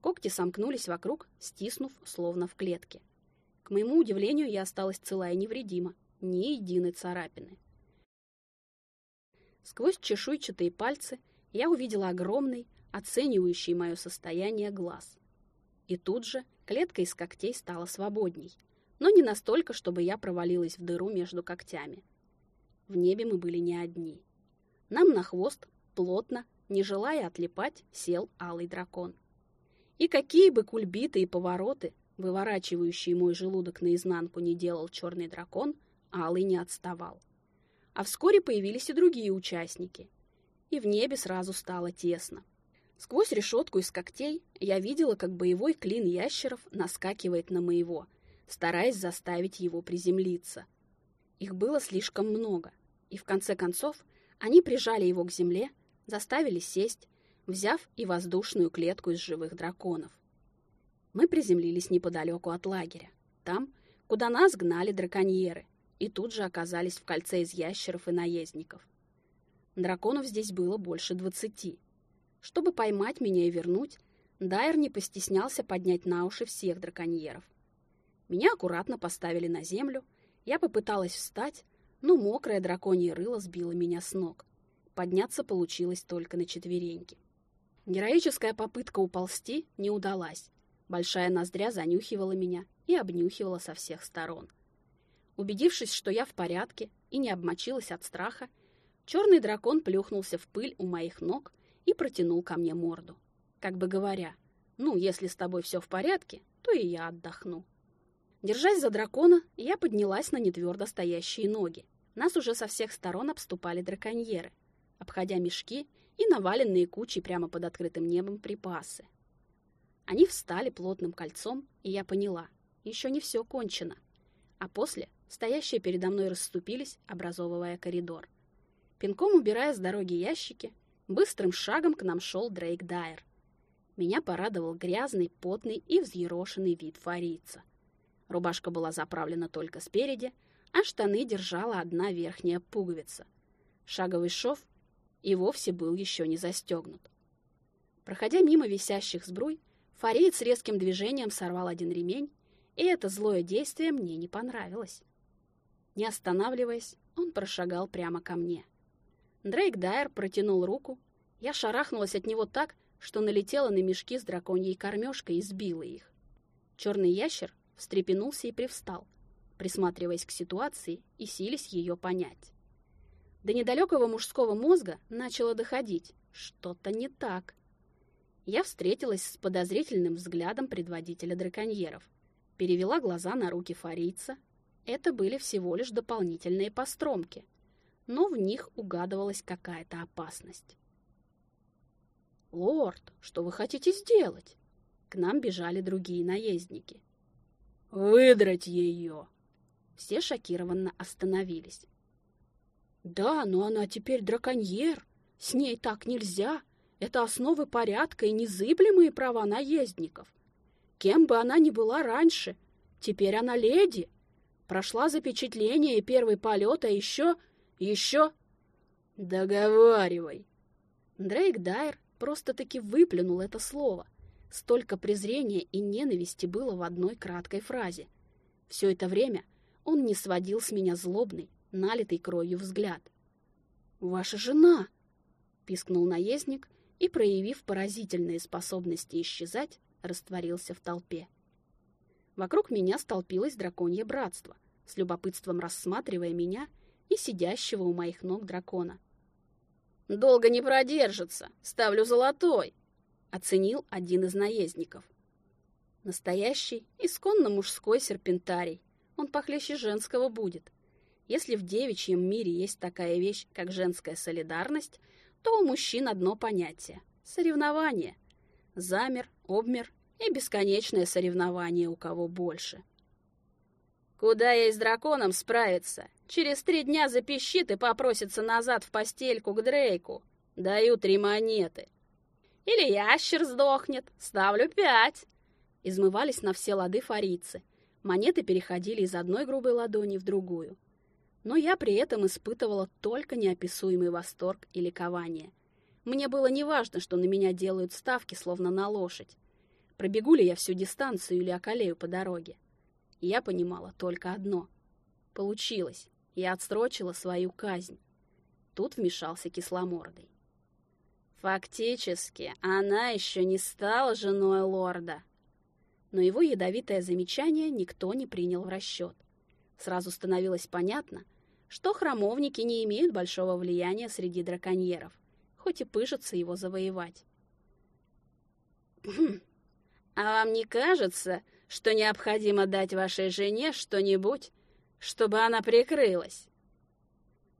Когти сомкнулись вокруг, стиснув, словно в клетке. К моему удивлению, я осталась цела и невредима, ни единой царапины. Сквозь чешуйчатые пальцы я увидела огромный, оценивающий мое состояние глаз. И тут же клетка из когтей стала свободней, но не настолько, чтобы я провалилась в дыру между когтями. В небе мы были не одни. Нам на хвост, плотно, не желая отлипать, сел алый дракон. И какие бы кульбиты и повороты, выворачивающие мой желудок наизнанку, не делал черный дракон, алый не отставал. А вскоре появились и другие участники. И в небе сразу стало тесно. Сквозь решетку из когтей я видела, как боевой клин ящеров наскакивает на моего, стараясь заставить его приземлиться. Их было слишком много, и в конце концов они прижали его к земле, заставили сесть, взяв и воздушную клетку из живых драконов. Мы приземлились неподалеку от лагеря, там, куда нас гнали драконьеры, и тут же оказались в кольце из ящеров и наездников. Драконов здесь было больше двадцати. Чтобы поймать меня и вернуть, Дайер не постеснялся поднять на уши всех драконьеров. Меня аккуратно поставили на землю, я попыталась встать, но мокрая драконье рыло сбило меня с ног. Подняться получилось только на четвереньки. Героическая попытка уползти не удалась. Большая ноздря занюхивала меня и обнюхивала со всех сторон. Убедившись, что я в порядке и не обмочилась от страха, черный дракон плюхнулся в пыль у моих ног и протянул ко мне морду. Как бы говоря, ну, если с тобой все в порядке, то и я отдохну. Держась за дракона, я поднялась на нетвердо стоящие ноги. Нас уже со всех сторон обступали драконьеры, обходя мешки и наваленные кучи прямо под открытым небом припасы. Они встали плотным кольцом, и я поняла, еще не все кончено. А после стоящие передо мной расступились, образовывая коридор. Пинком убирая с дороги ящики, Быстрым шагом к нам шел Дрейк Дайер. Меня порадовал грязный, потный и взъерошенный вид фарийца. Рубашка была заправлена только спереди, а штаны держала одна верхняя пуговица. Шаговый шов и вовсе был еще не застегнут. Проходя мимо висящих сбруй, фариец резким движением сорвал один ремень, и это злое действие мне не понравилось. Не останавливаясь, он прошагал прямо ко мне — Дрейк Дайер протянул руку. Я шарахнулась от него так, что налетела на мешки с драконьей кормежкой и сбила их. Черный ящер встрепенулся и привстал, присматриваясь к ситуации и сились ее понять. До недалекого мужского мозга начало доходить. Что-то не так. Я встретилась с подозрительным взглядом предводителя драконьеров. Перевела глаза на руки фарийца. Это были всего лишь дополнительные постромки — но в них угадывалась какая-то опасность. «Лорд, что вы хотите сделать?» К нам бежали другие наездники. «Выдрать ее!» Все шокированно остановились. «Да, но она теперь драконьер. С ней так нельзя. Это основы порядка и незыблемые права наездников. Кем бы она ни была раньше, теперь она леди. Прошла запечатление и первый полет, а еще еще? Договаривай. Дрейк Дайер просто-таки выплюнул это слово. Столько презрения и ненависти было в одной краткой фразе. Все это время он не сводил с меня злобный, налитый кровью взгляд. «Ваша жена!» — пискнул наездник и, проявив поразительные способности исчезать, растворился в толпе. Вокруг меня столпилось драконье братство, с любопытством рассматривая меня и сидящего у моих ног дракона. «Долго не продержится! Ставлю золотой!» — оценил один из наездников. Настоящий, исконно мужской серпентарий. Он похлеще женского будет. Если в девичьем мире есть такая вещь, как женская солидарность, то у мужчин одно понятие — соревнование. Замер, обмер и бесконечное соревнование у кого больше. Куда ей с драконом справиться? Через три дня запищит и попросится назад в постельку к Дрейку. Даю три монеты. Или ящер сдохнет. Ставлю пять. Измывались на все лады фарицы. Монеты переходили из одной грубой ладони в другую. Но я при этом испытывала только неописуемый восторг и ликование. Мне было неважно, что на меня делают ставки, словно на лошадь. Пробегу ли я всю дистанцию или околею по дороге я понимала только одно. Получилось. Я отсрочила свою казнь. Тут вмешался кисломордый. Фактически, она еще не стала женой лорда. Но его ядовитое замечание никто не принял в расчет. Сразу становилось понятно, что храмовники не имеют большого влияния среди драконьеров, хоть и пыжатся его завоевать. «А вам не кажется, что необходимо дать вашей жене что-нибудь, чтобы она прикрылась.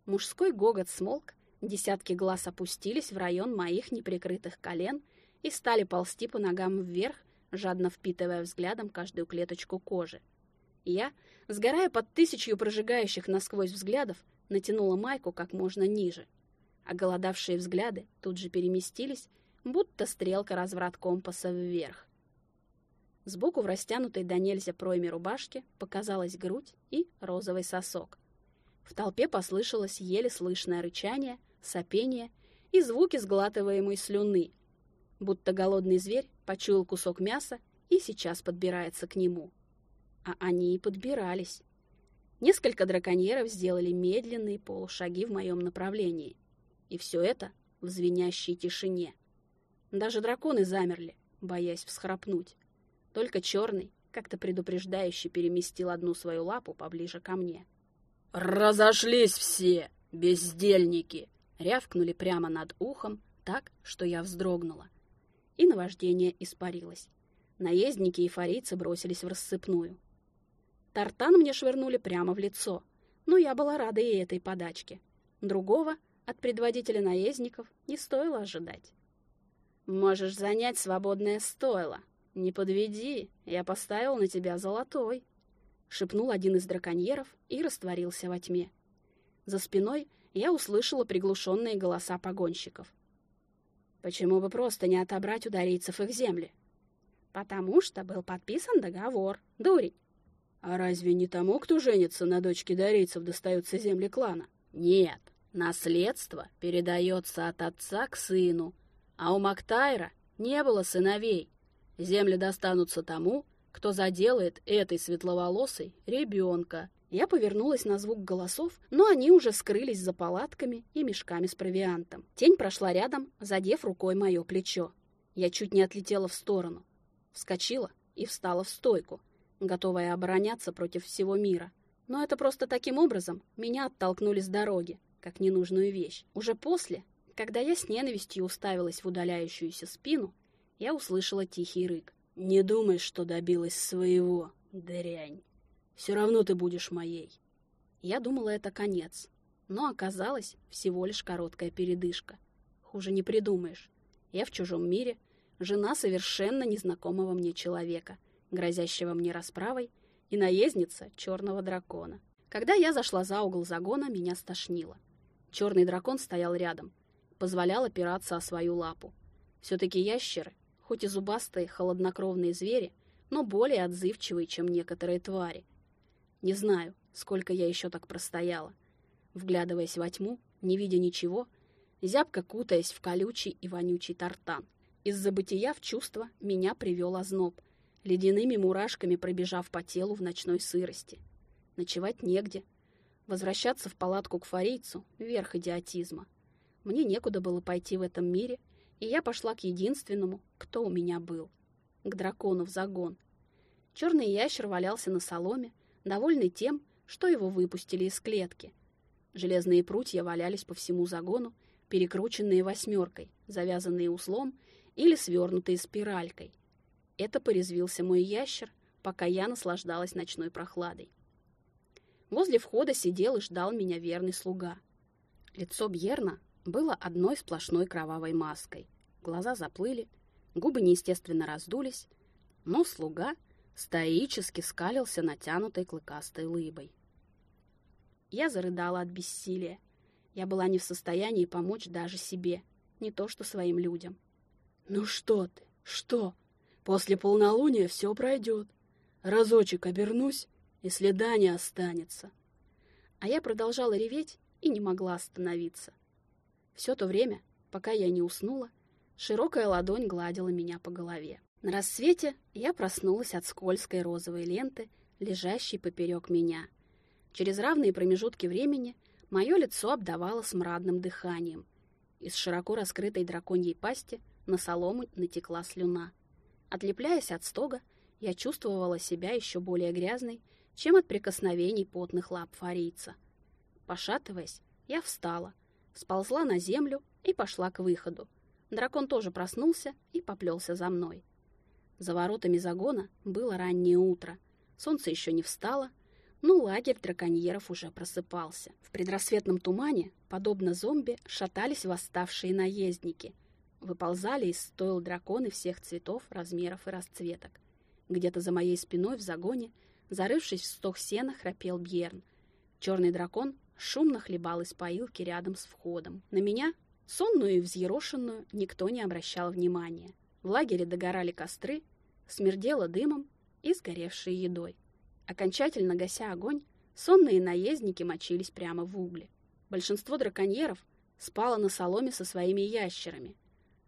Мужской гогот смолк, десятки глаз опустились в район моих неприкрытых колен, и стали ползти по ногам вверх, жадно впитывая взглядом каждую клеточку кожи. Я, сгорая под тысячью прожигающих насквозь взглядов, натянула майку как можно ниже. А голодавшие взгляды тут же переместились, будто стрелка разврат компаса вверх. Сбоку в растянутой до нельзя пройме рубашки показалась грудь и розовый сосок. В толпе послышалось еле слышное рычание, сопение и звуки сглатываемой слюны, будто голодный зверь почуял кусок мяса и сейчас подбирается к нему. А они и подбирались. Несколько драконьеров сделали медленные полушаги в моем направлении. И все это в звенящей тишине. Даже драконы замерли, боясь всхрапнуть. Только черный, как-то предупреждающе переместил одну свою лапу поближе ко мне. «Разошлись все, бездельники!» Рявкнули прямо над ухом так, что я вздрогнула. И наваждение испарилось. Наездники и фарийцы бросились в рассыпную. Тартан мне швырнули прямо в лицо, но я была рада и этой подачке. Другого от предводителя наездников не стоило ожидать. «Можешь занять свободное стойло. Не подведи, я поставил на тебя золотой», — шепнул один из драконьеров и растворился во тьме. За спиной я услышала приглушенные голоса погонщиков. Почему бы просто не отобрать у дарийцев их земли? Потому что был подписан договор, дурень. А разве не тому, кто женится на дочке дарийцев, достаются земли клана? Нет, наследство передается от отца к сыну, а у Мактайра не было сыновей. Земли достанутся тому, кто заделает этой светловолосой ребенка. Я повернулась на звук голосов, но они уже скрылись за палатками и мешками с провиантом. Тень прошла рядом, задев рукой мое плечо. Я чуть не отлетела в сторону. Вскочила и встала в стойку, готовая обороняться против всего мира. Но это просто таким образом меня оттолкнули с дороги, как ненужную вещь. Уже после, когда я с ненавистью уставилась в удаляющуюся спину, я услышала тихий рык. «Не думай, что добилась своего, дрянь. Все равно ты будешь моей». Я думала, это конец. Но оказалось всего лишь короткая передышка. Хуже не придумаешь. Я в чужом мире, жена совершенно незнакомого мне человека, грозящего мне расправой, и наездница черного дракона. Когда я зашла за угол загона, меня стошнило. Черный дракон стоял рядом, позволял опираться о свою лапу. Все-таки ящеры хоть и зубастые, холоднокровные звери, но более отзывчивые, чем некоторые твари. Не знаю, сколько я еще так простояла. Вглядываясь во тьму, не видя ничего, зябко кутаясь в колючий и вонючий тартан. Из-за бытия в чувство меня привел озноб, ледяными мурашками пробежав по телу в ночной сырости. Ночевать негде. Возвращаться в палатку к фарийцу — верх идиотизма. Мне некуда было пойти в этом мире, и я пошла к единственному, кто у меня был. К дракону в загон. Черный ящер валялся на соломе, довольный тем, что его выпустили из клетки. Железные прутья валялись по всему загону, перекрученные восьмеркой, завязанные узлом или свернутые спиралькой. Это порезвился мой ящер, пока я наслаждалась ночной прохладой. Возле входа сидел и ждал меня верный слуга. Лицо Бьерна было одной сплошной кровавой маской. Глаза заплыли, губы неестественно раздулись, но слуга стоически скалился натянутой клыкастой лыбой. Я зарыдала от бессилия. Я была не в состоянии помочь даже себе, не то что своим людям. «Ну что ты? Что? После полнолуния все пройдет. Разочек обернусь, и следа не останется». А я продолжала реветь и не могла остановиться. Все то время, пока я не уснула, широкая ладонь гладила меня по голове. На рассвете я проснулась от скользкой розовой ленты, лежащей поперек меня. Через равные промежутки времени мое лицо обдавало смрадным дыханием. Из широко раскрытой драконьей пасти на солому натекла слюна. Отлепляясь от стога, я чувствовала себя еще более грязной, чем от прикосновений потных лап фарийца. Пошатываясь, я встала — сползла на землю и пошла к выходу. Дракон тоже проснулся и поплелся за мной. За воротами загона было раннее утро. Солнце еще не встало, но лагерь драконьеров уже просыпался. В предрассветном тумане, подобно зомби, шатались восставшие наездники. Выползали из стойл драконы всех цветов, размеров и расцветок. Где-то за моей спиной в загоне, зарывшись в сток сена, храпел Бьерн. Черный дракон шумно хлебал из поилки рядом с входом. На меня, сонную и взъерошенную, никто не обращал внимания. В лагере догорали костры, смердело дымом и сгоревшей едой. Окончательно гася огонь, сонные наездники мочились прямо в угле. Большинство драконьеров спало на соломе со своими ящерами,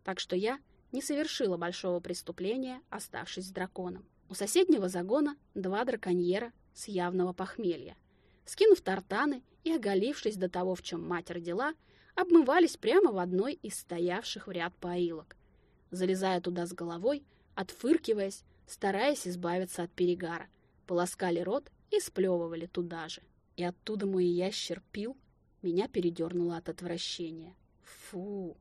так что я не совершила большого преступления, оставшись с драконом. У соседнего загона два драконьера с явного похмелья. Скинув тартаны и оголившись до того, в чем мать родила, обмывались прямо в одной из стоявших в ряд поилок, залезая туда с головой, отфыркиваясь, стараясь избавиться от перегара, полоскали рот и сплевывали туда же. И оттуда мой ящер пил, меня передернуло от отвращения. Фу!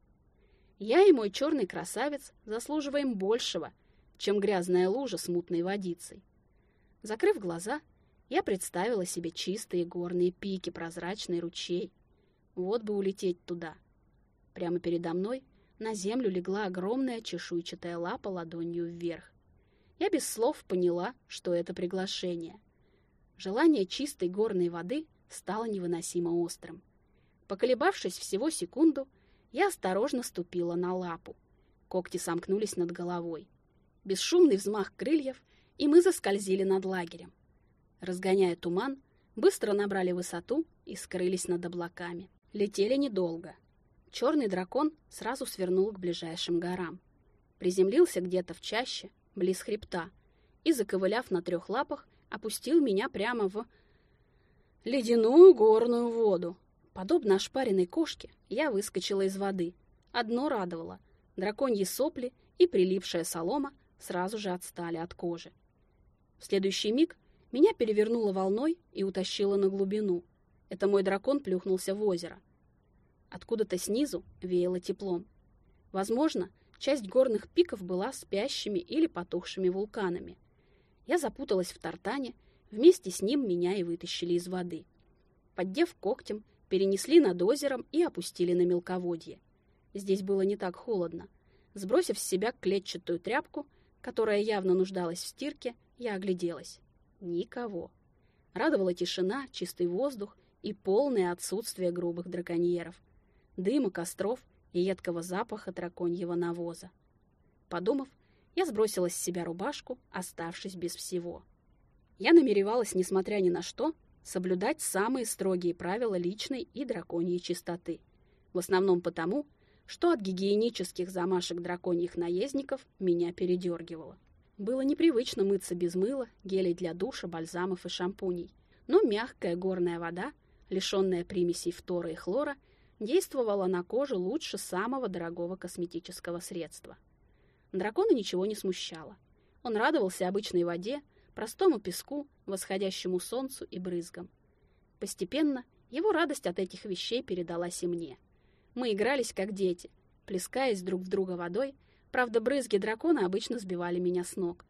Я и мой черный красавец заслуживаем большего, чем грязная лужа с мутной водицей. Закрыв глаза, я представила себе чистые горные пики, прозрачный ручей. Вот бы улететь туда. Прямо передо мной на землю легла огромная чешуйчатая лапа ладонью вверх. Я без слов поняла, что это приглашение. Желание чистой горной воды стало невыносимо острым. Поколебавшись всего секунду, я осторожно ступила на лапу. Когти сомкнулись над головой. Бесшумный взмах крыльев, и мы заскользили над лагерем. Разгоняя туман, быстро набрали высоту и скрылись над облаками. Летели недолго. Черный дракон сразу свернул к ближайшим горам. Приземлился где-то в чаще, близ хребта, и, заковыляв на трех лапах, опустил меня прямо в ледяную горную воду. Подобно ошпаренной кошке, я выскочила из воды. Одно радовало — драконьи сопли и прилипшая солома сразу же отстали от кожи. В следующий миг меня перевернуло волной и утащило на глубину. Это мой дракон плюхнулся в озеро. Откуда-то снизу веяло теплом. Возможно, часть горных пиков была спящими или потухшими вулканами. Я запуталась в тартане, вместе с ним меня и вытащили из воды. Поддев когтем, перенесли над озером и опустили на мелководье. Здесь было не так холодно. Сбросив с себя клетчатую тряпку, которая явно нуждалась в стирке, я огляделась. Никого. Радовала тишина, чистый воздух и полное отсутствие грубых драконьеров дыма костров и едкого запаха драконьего навоза. Подумав, я сбросила с себя рубашку, оставшись без всего. Я намеревалась, несмотря ни на что, соблюдать самые строгие правила личной и драконьей чистоты. В основном потому, что от гигиенических замашек драконьих наездников меня передергивало. Было непривычно мыться без мыла, гелей для душа, бальзамов и шампуней. Но мягкая горная вода, лишенная примесей фтора и хлора, действовала на кожу лучше самого дорогого косметического средства. Дракона ничего не смущало. Он радовался обычной воде, простому песку, восходящему солнцу и брызгам. Постепенно его радость от этих вещей передалась и мне. Мы игрались как дети, плескаясь друг в друга водой, правда, брызги дракона обычно сбивали меня с ног.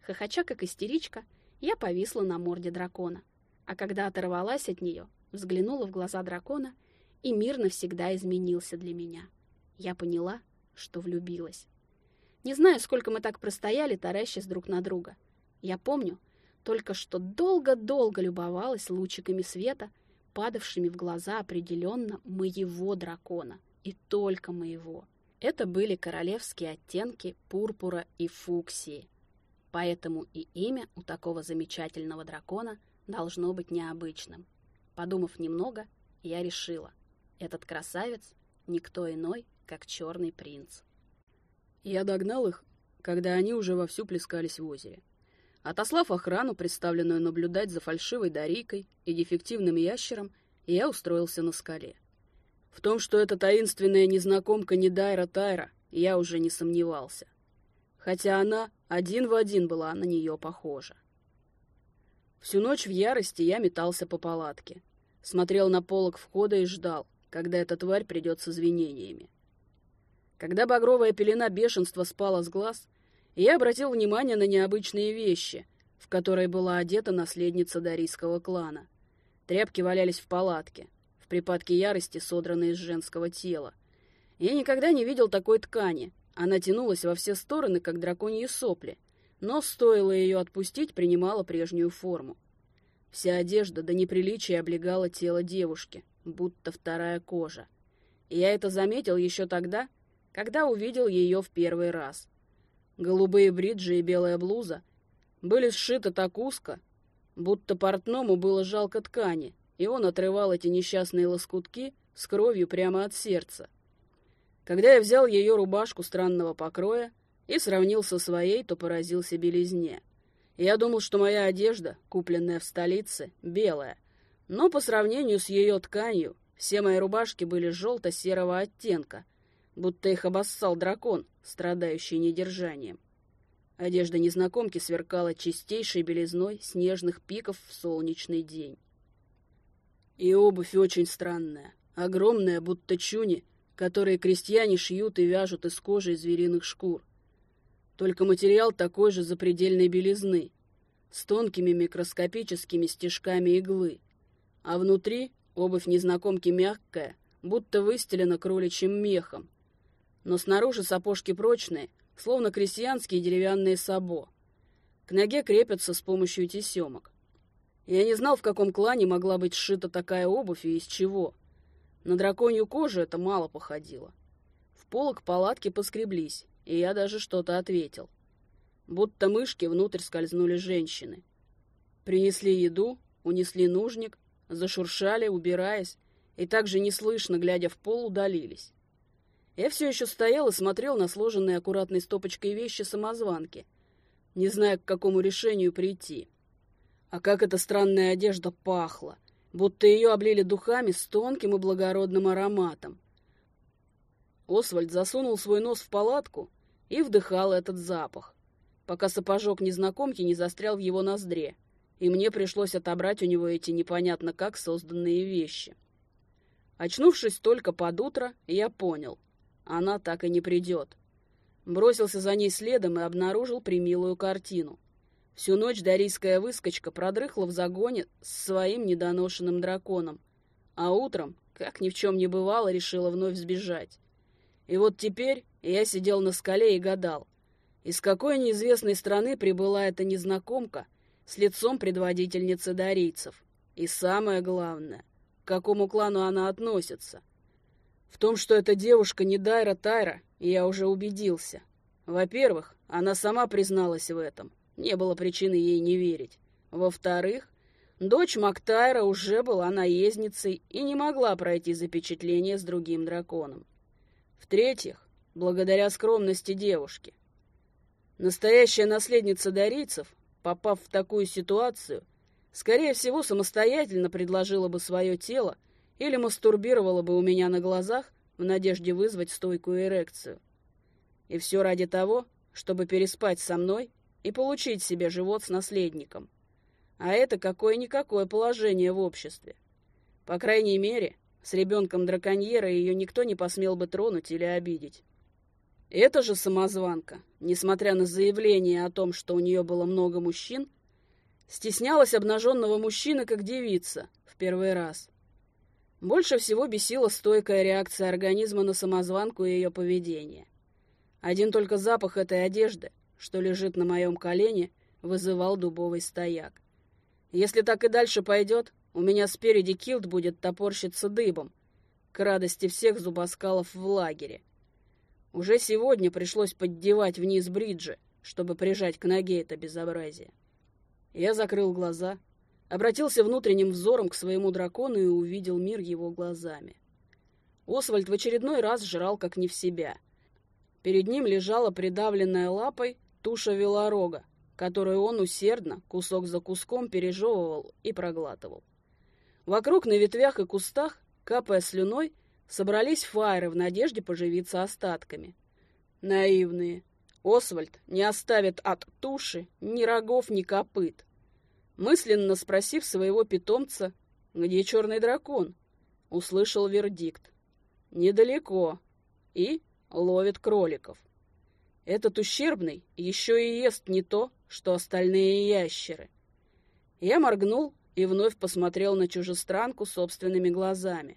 Хохоча, как истеричка, я повисла на морде дракона, а когда оторвалась от нее, взглянула в глаза дракона — и мир навсегда изменился для меня. Я поняла, что влюбилась. Не знаю, сколько мы так простояли, таращась друг на друга. Я помню, только что долго-долго любовалась лучиками света, падавшими в глаза определенно моего дракона. И только моего. Это были королевские оттенки пурпура и фуксии. Поэтому и имя у такого замечательного дракона должно быть необычным. Подумав немного, я решила. Этот красавец — никто иной, как черный принц. Я догнал их, когда они уже вовсю плескались в озере. Отослав охрану, представленную наблюдать за фальшивой Дарикой и дефективным ящером, я устроился на скале. В том, что эта таинственная незнакомка не Дайра Тайра, я уже не сомневался. Хотя она один в один была на нее похожа. Всю ночь в ярости я метался по палатке, смотрел на полок входа и ждал, когда эта тварь придет с извинениями. Когда багровая пелена бешенства спала с глаз, я обратил внимание на необычные вещи, в которые была одета наследница дарийского клана. Тряпки валялись в палатке, в припадке ярости содранные из женского тела. Я никогда не видел такой ткани. Она тянулась во все стороны, как драконьи сопли, но стоило ее отпустить, принимала прежнюю форму. Вся одежда до неприличия облегала тело девушки, будто вторая кожа. И я это заметил еще тогда, когда увидел ее в первый раз. Голубые бриджи и белая блуза были сшиты так узко, будто портному было жалко ткани, и он отрывал эти несчастные лоскутки с кровью прямо от сердца. Когда я взял ее рубашку странного покроя и сравнил со своей, то поразился белизне. Я думал, что моя одежда, купленная в столице, белая, но по сравнению с ее тканью все мои рубашки были желто-серого оттенка, будто их обоссал дракон, страдающий недержанием. Одежда незнакомки сверкала чистейшей белизной снежных пиков в солнечный день. И обувь очень странная, огромная, будто чуни, которые крестьяне шьют и вяжут из кожи звериных шкур. Только материал такой же запредельной белизны, с тонкими микроскопическими стежками иглы, а внутри обувь незнакомки мягкая, будто выстелена кроличьим мехом, но снаружи сапожки прочные, словно крестьянские деревянные сабо. К ноге крепятся с помощью тесемок. Я не знал, в каком клане могла быть сшита такая обувь и из чего — на драконью кожу это мало походило. В полок палатки поскреблись, и я даже что-то ответил. Будто мышки внутрь скользнули женщины. Принесли еду, унесли нужник, зашуршали, убираясь, и также неслышно, глядя в пол, удалились. Я все еще стоял и смотрел на сложенные аккуратной стопочкой вещи самозванки, не зная, к какому решению прийти. А как эта странная одежда пахла! будто ее облили духами с тонким и благородным ароматом. Освальд засунул свой нос в палатку и вдыхал этот запах, пока сапожок незнакомки не застрял в его ноздре, и мне пришлось отобрать у него эти непонятно как созданные вещи. Очнувшись только под утро, я понял, она так и не придет. Бросился за ней следом и обнаружил примилую картину — Всю ночь дарийская выскочка продрыхла в загоне с своим недоношенным драконом, а утром, как ни в чем не бывало, решила вновь сбежать. И вот теперь я сидел на скале и гадал, из какой неизвестной страны прибыла эта незнакомка с лицом предводительницы дарийцев. И самое главное, к какому клану она относится. В том, что эта девушка не Дайра Тайра, я уже убедился. Во-первых, она сама призналась в этом. Не было причины ей не верить. Во-вторых, дочь Мактайра уже была наездницей и не могла пройти запечатление с другим драконом. В-третьих, благодаря скромности девушки. Настоящая наследница дарийцев, попав в такую ситуацию, скорее всего, самостоятельно предложила бы свое тело или мастурбировала бы у меня на глазах в надежде вызвать стойкую эрекцию. И все ради того, чтобы переспать со мной и получить себе живот с наследником. А это какое-никакое положение в обществе. По крайней мере, с ребенком драконьера ее никто не посмел бы тронуть или обидеть. Эта же самозванка, несмотря на заявление о том, что у нее было много мужчин, стеснялась обнаженного мужчины как девица в первый раз. Больше всего бесила стойкая реакция организма на самозванку и ее поведение. Один только запах этой одежды что лежит на моем колене, вызывал дубовый стояк. Если так и дальше пойдет, у меня спереди килт будет топорщиться дыбом, к радости всех зубоскалов в лагере. Уже сегодня пришлось поддевать вниз бриджи, чтобы прижать к ноге это безобразие. Я закрыл глаза, обратился внутренним взором к своему дракону и увидел мир его глазами. Освальд в очередной раз жрал как не в себя. Перед ним лежала придавленная лапой туша велорога, которую он усердно, кусок за куском, пережевывал и проглатывал. Вокруг на ветвях и кустах, капая слюной, собрались фаеры в надежде поживиться остатками. Наивные. Освальд не оставит от туши ни рогов, ни копыт. Мысленно спросив своего питомца, где черный дракон, услышал вердикт. Недалеко. И ловит кроликов. Этот ущербный еще и ест не то, что остальные ящеры. Я моргнул и вновь посмотрел на чужестранку собственными глазами.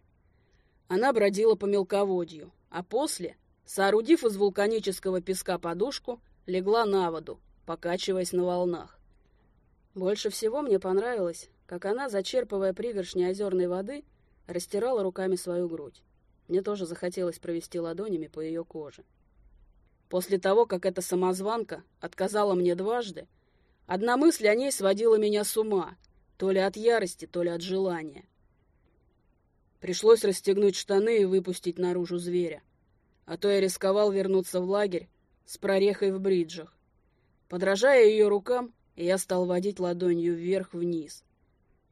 Она бродила по мелководью, а после, соорудив из вулканического песка подушку, легла на воду, покачиваясь на волнах. Больше всего мне понравилось, как она, зачерпывая пригоршни озерной воды, растирала руками свою грудь. Мне тоже захотелось провести ладонями по ее коже. После того, как эта самозванка отказала мне дважды, одна мысль о ней сводила меня с ума, то ли от ярости, то ли от желания. Пришлось расстегнуть штаны и выпустить наружу зверя. А то я рисковал вернуться в лагерь с прорехой в бриджах. Подражая ее рукам, я стал водить ладонью вверх-вниз.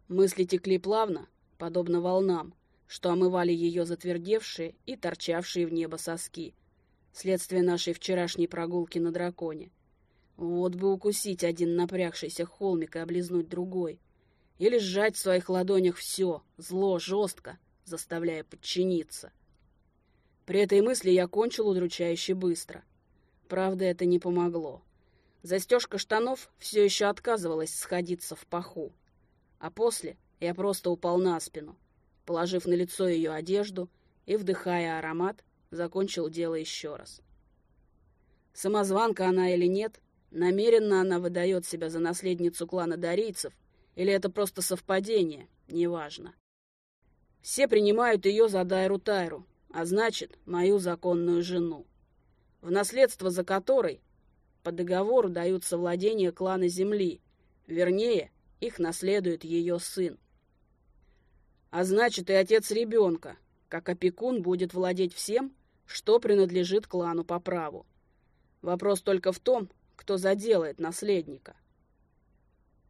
Мысли текли плавно, подобно волнам, что омывали ее затвердевшие и торчавшие в небо соски, следствие нашей вчерашней прогулки на драконе. Вот бы укусить один напрягшийся холмик и облизнуть другой. Или сжать в своих ладонях все, зло, жестко, заставляя подчиниться. При этой мысли я кончил удручающе быстро. Правда, это не помогло. Застежка штанов все еще отказывалась сходиться в паху. А после я просто упал на спину, положив на лицо ее одежду и, вдыхая аромат, закончил дело еще раз. Самозванка она или нет, намеренно она выдает себя за наследницу клана дарийцев, или это просто совпадение, неважно. Все принимают ее за Дайру Тайру, а значит, мою законную жену, в наследство за которой по договору даются владения клана земли, вернее, их наследует ее сын. А значит, и отец ребенка, как опекун, будет владеть всем, что принадлежит клану по праву. Вопрос только в том, кто заделает наследника.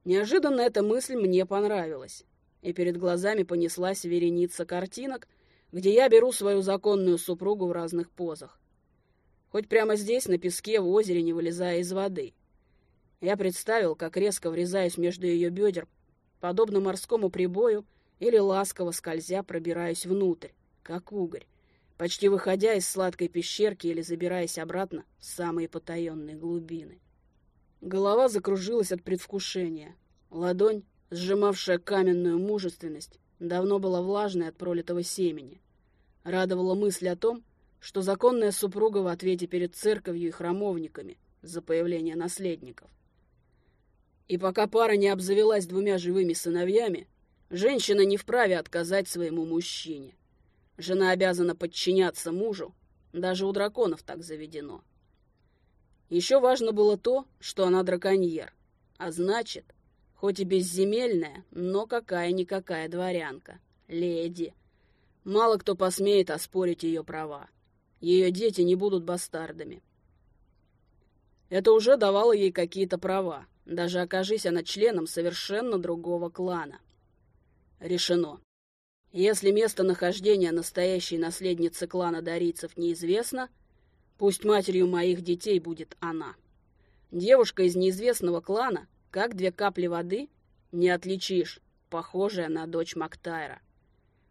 Неожиданно эта мысль мне понравилась, и перед глазами понеслась вереница картинок, где я беру свою законную супругу в разных позах. Хоть прямо здесь, на песке, в озере, не вылезая из воды. Я представил, как резко врезаюсь между ее бедер, подобно морскому прибою, или ласково скользя пробираюсь внутрь, как угорь, почти выходя из сладкой пещерки или забираясь обратно в самые потаенные глубины. Голова закружилась от предвкушения. Ладонь, сжимавшая каменную мужественность, давно была влажной от пролитого семени. Радовала мысль о том, что законная супруга в ответе перед церковью и храмовниками за появление наследников. И пока пара не обзавелась двумя живыми сыновьями, Женщина не вправе отказать своему мужчине. Жена обязана подчиняться мужу, даже у драконов так заведено. Еще важно было то, что она драконьер, а значит, хоть и безземельная, но какая-никакая дворянка, леди. Мало кто посмеет оспорить ее права. Ее дети не будут бастардами. Это уже давало ей какие-то права, даже окажись она членом совершенно другого клана. Решено. Если местонахождение настоящей наследницы клана дарийцев неизвестно, пусть матерью моих детей будет она. Девушка из неизвестного клана, как две капли воды, не отличишь, похожая на дочь Мактайра.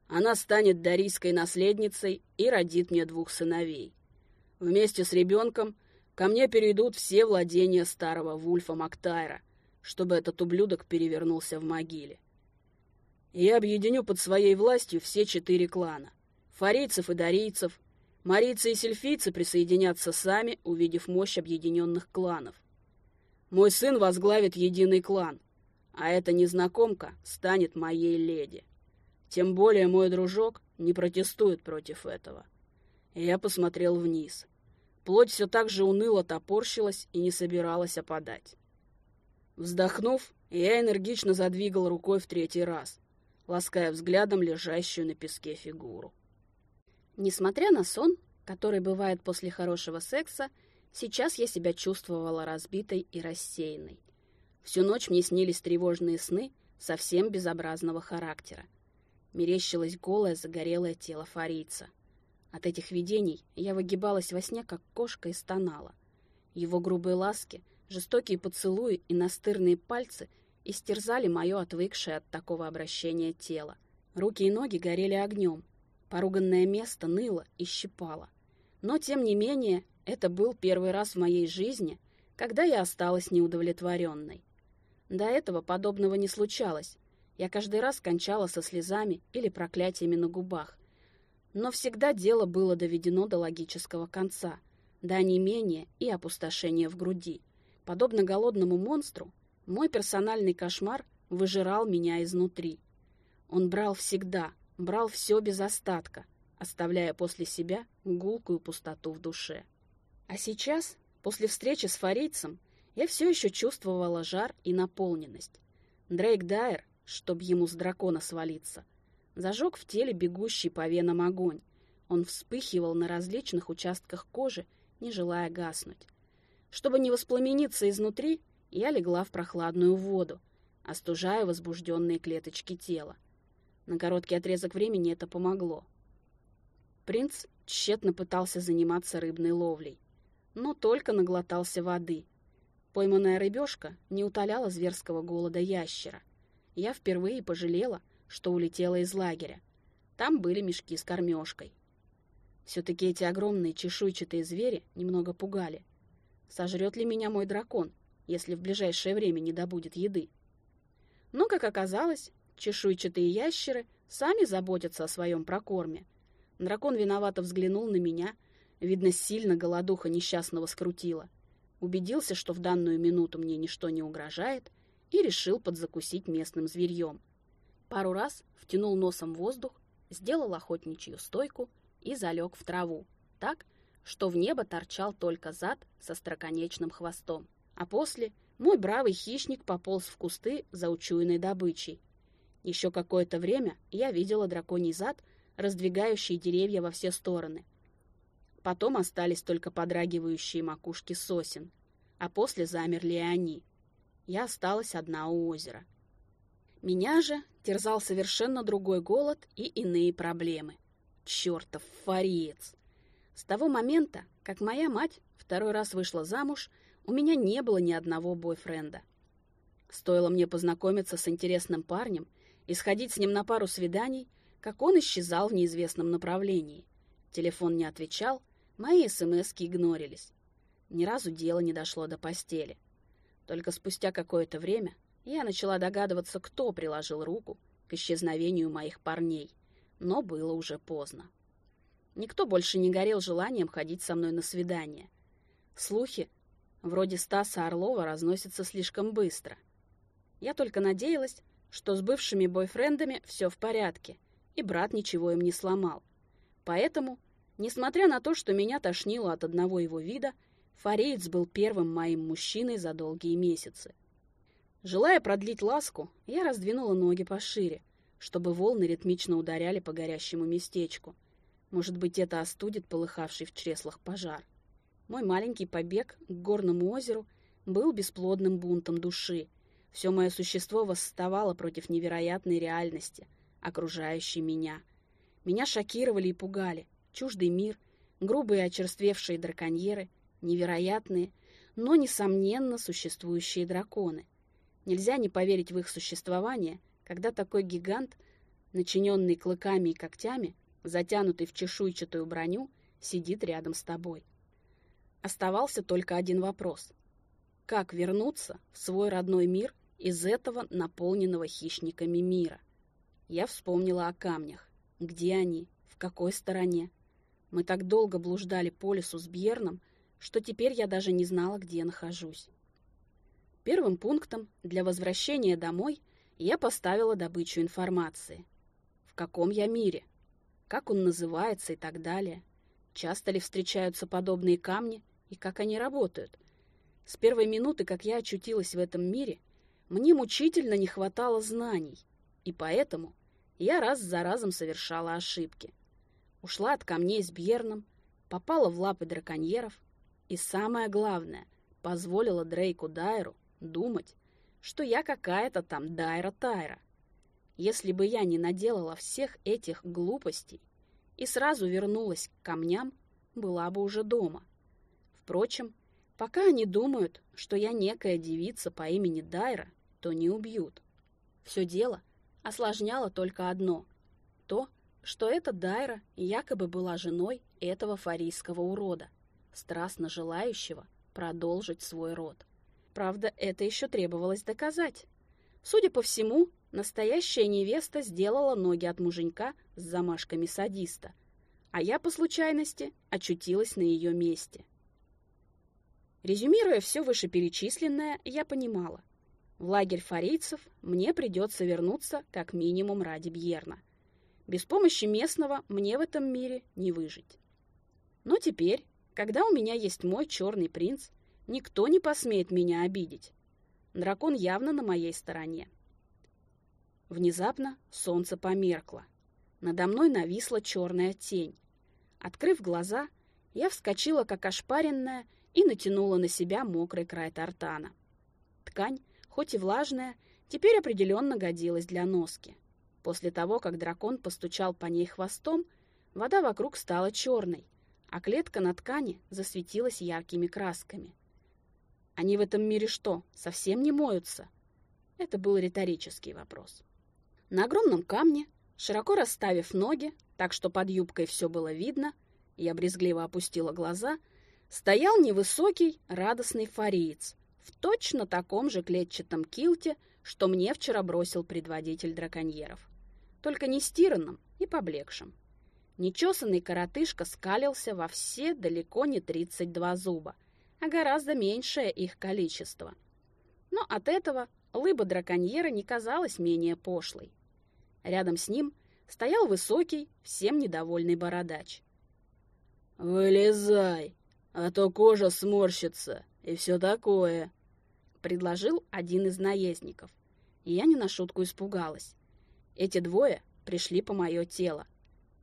Она станет дарийской наследницей и родит мне двух сыновей. Вместе с ребенком ко мне перейдут все владения старого Вульфа Мактайра, чтобы этот ублюдок перевернулся в могиле. Я объединю под своей властью все четыре клана. Фарийцев и дарийцев. Марийцы и сельфийцы присоединятся сами, увидев мощь объединенных кланов. Мой сын возглавит единый клан, а эта незнакомка станет моей леди. Тем более мой дружок не протестует против этого. И я посмотрел вниз. Плоть все так же уныло топорщилась и не собиралась опадать. Вздохнув, я энергично задвигал рукой в третий раз — лаская взглядом лежащую на песке фигуру. Несмотря на сон, который бывает после хорошего секса, сейчас я себя чувствовала разбитой и рассеянной. Всю ночь мне снились тревожные сны совсем безобразного характера. Мерещилось голое загорелое тело фарийца. От этих видений я выгибалась во сне, как кошка, и стонала. Его грубые ласки, жестокие поцелуи и настырные пальцы — истерзали мое отвыкшее от такого обращения тело. Руки и ноги горели огнем. Поруганное место ныло и щипало. Но, тем не менее, это был первый раз в моей жизни, когда я осталась неудовлетворенной. До этого подобного не случалось. Я каждый раз кончала со слезами или проклятиями на губах. Но всегда дело было доведено до логического конца, до онемения и опустошения в груди. Подобно голодному монстру, мой персональный кошмар выжирал меня изнутри. Он брал всегда, брал все без остатка, оставляя после себя гулкую пустоту в душе. А сейчас, после встречи с фарийцем, я все еще чувствовала жар и наполненность. Дрейк Дайер, чтоб ему с дракона свалиться, зажег в теле бегущий по венам огонь. Он вспыхивал на различных участках кожи, не желая гаснуть. Чтобы не воспламениться изнутри, я легла в прохладную воду, остужая возбужденные клеточки тела. На короткий отрезок времени это помогло. Принц тщетно пытался заниматься рыбной ловлей, но только наглотался воды. Пойманная рыбешка не утоляла зверского голода ящера. Я впервые пожалела, что улетела из лагеря. Там были мешки с кормежкой. Все-таки эти огромные чешуйчатые звери немного пугали. Сожрет ли меня мой дракон, если в ближайшее время не добудет еды? Но, как оказалось, чешуйчатые ящеры сами заботятся о своем прокорме. Дракон виновато взглянул на меня, видно, сильно голодуха несчастного скрутила. Убедился, что в данную минуту мне ничто не угрожает, и решил подзакусить местным зверьем. Пару раз втянул носом воздух, сделал охотничью стойку и залег в траву, так, что в небо торчал только зад со строконечным хвостом. А после мой бравый хищник пополз в кусты за учуянной добычей. Еще какое-то время я видела драконий зад, раздвигающий деревья во все стороны. Потом остались только подрагивающие макушки сосен, а после замерли и они. Я осталась одна у озера. Меня же терзал совершенно другой голод и иные проблемы. Чертов фариец! С того момента, как моя мать второй раз вышла замуж, у меня не было ни одного бойфренда. Стоило мне познакомиться с интересным парнем и сходить с ним на пару свиданий, как он исчезал в неизвестном направлении. Телефон не отвечал, мои смски игнорились. Ни разу дело не дошло до постели. Только спустя какое-то время я начала догадываться, кто приложил руку к исчезновению моих парней, но было уже поздно. Никто больше не горел желанием ходить со мной на свидание. Слухи вроде Стаса Орлова, разносится слишком быстро. Я только надеялась, что с бывшими бойфрендами все в порядке, и брат ничего им не сломал. Поэтому, несмотря на то, что меня тошнило от одного его вида, Фареец был первым моим мужчиной за долгие месяцы. Желая продлить ласку, я раздвинула ноги пошире, чтобы волны ритмично ударяли по горящему местечку. Может быть, это остудит полыхавший в чреслах пожар. Мой маленький побег к горному озеру был бесплодным бунтом души. Все мое существо восставало против невероятной реальности, окружающей меня. Меня шокировали и пугали. Чуждый мир, грубые очерствевшие драконьеры, невероятные, но, несомненно, существующие драконы. Нельзя не поверить в их существование, когда такой гигант, начиненный клыками и когтями, затянутый в чешуйчатую броню, сидит рядом с тобой. Оставался только один вопрос. Как вернуться в свой родной мир из этого наполненного хищниками мира? Я вспомнила о камнях. Где они? В какой стороне? Мы так долго блуждали по лесу с Бьерном, что теперь я даже не знала, где нахожусь. Первым пунктом для возвращения домой я поставила добычу информации. В каком я мире? Как он называется и так далее? Часто ли встречаются подобные камни и как они работают. С первой минуты, как я очутилась в этом мире, мне мучительно не хватало знаний, и поэтому я раз за разом совершала ошибки. Ушла от камней с Бьерном, попала в лапы драконьеров и, самое главное, позволила Дрейку Дайру думать, что я какая-то там Дайра-Тайра. Если бы я не наделала всех этих глупостей и сразу вернулась к камням, была бы уже дома. Впрочем, пока они думают, что я некая девица по имени Дайра, то не убьют. Все дело осложняло только одно — то, что эта Дайра якобы была женой этого фарийского урода, страстно желающего продолжить свой род. Правда, это еще требовалось доказать. Судя по всему, настоящая невеста сделала ноги от муженька с замашками садиста, а я по случайности очутилась на ее месте. Резюмируя все вышеперечисленное, я понимала, в лагерь фарийцев мне придется вернуться как минимум ради Бьерна. Без помощи местного мне в этом мире не выжить. Но теперь, когда у меня есть мой черный принц, никто не посмеет меня обидеть. Дракон явно на моей стороне. Внезапно солнце померкло. Надо мной нависла черная тень. Открыв глаза, я вскочила, как ошпаренная, и натянула на себя мокрый край тартана. Ткань, хоть и влажная, теперь определенно годилась для носки. После того, как дракон постучал по ней хвостом, вода вокруг стала черной, а клетка на ткани засветилась яркими красками. Они в этом мире что, совсем не моются? Это был риторический вопрос. На огромном камне, широко расставив ноги, так что под юбкой все было видно, я брезгливо опустила глаза, стоял невысокий, радостный фариец в точно таком же клетчатом килте, что мне вчера бросил предводитель драконьеров только не стиранным и поблекшим. Нечесанный коротышка скалился во все далеко не 32 зуба, а гораздо меньшее их количество. Но от этого лыба драконьера не казалась менее пошлой. Рядом с ним стоял высокий, всем недовольный бородач. «Вылезай, а то кожа сморщится и все такое», — предложил один из наездников. И я не на шутку испугалась. Эти двое пришли по мое тело.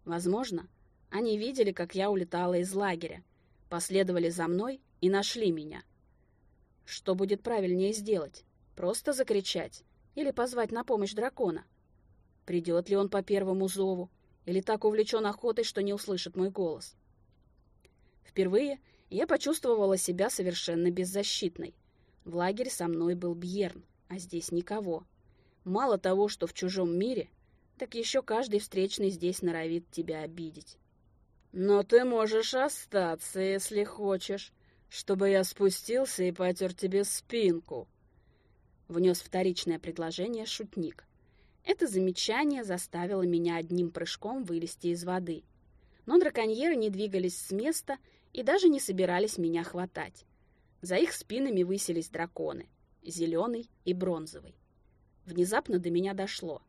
Возможно, они видели, как я улетала из лагеря, последовали за мной и нашли меня. Что будет правильнее сделать? Просто закричать или позвать на помощь дракона? Придет ли он по первому зову или так увлечен охотой, что не услышит мой голос? Впервые я почувствовала себя совершенно беззащитной. В лагере со мной был Бьерн, а здесь никого. Мало того, что в чужом мире, так еще каждый встречный здесь норовит тебя обидеть. Но ты можешь остаться, если хочешь, чтобы я спустился и потер тебе спинку. Внес вторичное предложение шутник. Это замечание заставило меня одним прыжком вылезти из воды. Но драконьеры не двигались с места и даже не собирались меня хватать. За их спинами высились драконы — зеленый и бронзовый. Внезапно до меня дошло.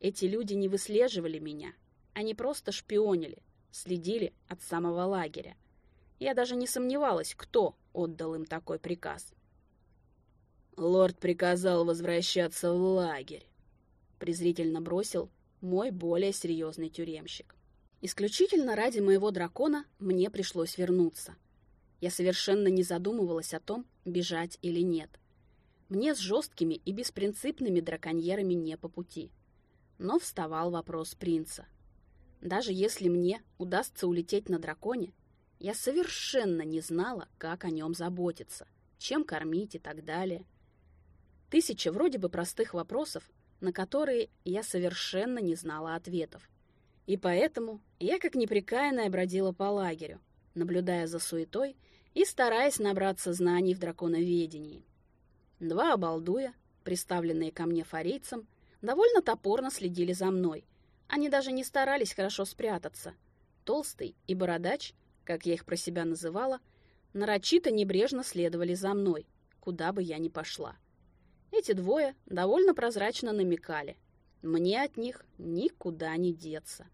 Эти люди не выслеживали меня. Они просто шпионили, следили от самого лагеря. Я даже не сомневалась, кто отдал им такой приказ. «Лорд приказал возвращаться в лагерь», — презрительно бросил мой более серьезный тюремщик. Исключительно ради моего дракона мне пришлось вернуться. Я совершенно не задумывалась о том, бежать или нет. Мне с жесткими и беспринципными драконьерами не по пути. Но вставал вопрос принца. Даже если мне удастся улететь на драконе, я совершенно не знала, как о нем заботиться, чем кормить и так далее. Тысяча вроде бы простых вопросов, на которые я совершенно не знала ответов. И поэтому я как неприкаянная бродила по лагерю, наблюдая за суетой и стараясь набраться знаний в драконоведении. Два обалдуя, приставленные ко мне фарейцам, довольно топорно следили за мной. Они даже не старались хорошо спрятаться. Толстый и бородач, как я их про себя называла, нарочито небрежно следовали за мной, куда бы я ни пошла. Эти двое довольно прозрачно намекали. Мне от них никуда не деться.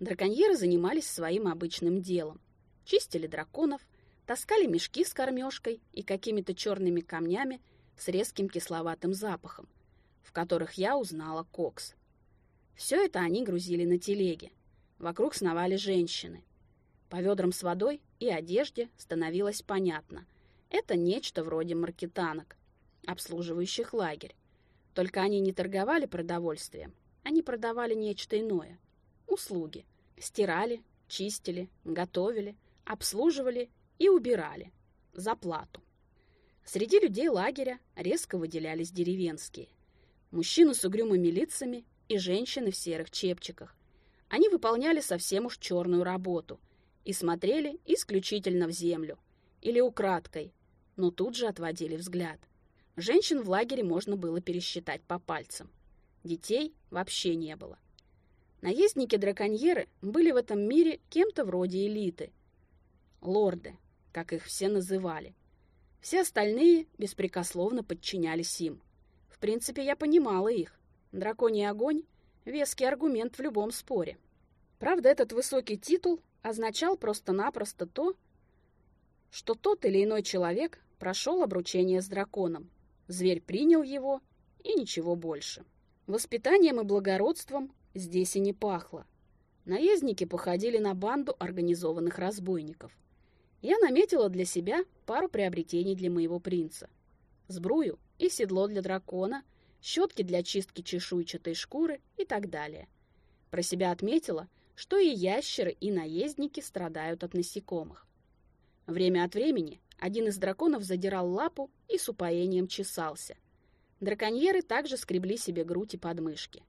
Драконьеры занимались своим обычным делом. Чистили драконов, таскали мешки с кормежкой и какими-то черными камнями с резким кисловатым запахом, в которых я узнала кокс. Все это они грузили на телеге. Вокруг сновали женщины. По ведрам с водой и одежде становилось понятно. Это нечто вроде маркетанок, обслуживающих лагерь. Только они не торговали продовольствием, они продавали нечто иное. Услуги. Стирали, чистили, готовили, обслуживали и убирали. За плату. Среди людей лагеря резко выделялись деревенские. Мужчины с угрюмыми лицами и женщины в серых чепчиках. Они выполняли совсем уж черную работу и смотрели исключительно в землю или украдкой, но тут же отводили взгляд. Женщин в лагере можно было пересчитать по пальцам. Детей вообще не было. Наездники-драконьеры были в этом мире кем-то вроде элиты. Лорды, как их все называли. Все остальные беспрекословно подчинялись им. В принципе, я понимала их. Драконий огонь — веский аргумент в любом споре. Правда, этот высокий титул означал просто-напросто то, что тот или иной человек прошел обручение с драконом. Зверь принял его, и ничего больше. Воспитанием и благородством здесь и не пахло. Наездники походили на банду организованных разбойников. Я наметила для себя пару приобретений для моего принца. Сбрую и седло для дракона, щетки для чистки чешуйчатой шкуры и так далее. Про себя отметила, что и ящеры, и наездники страдают от насекомых. Время от времени один из драконов задирал лапу и с упоением чесался. Драконьеры также скребли себе грудь и подмышки.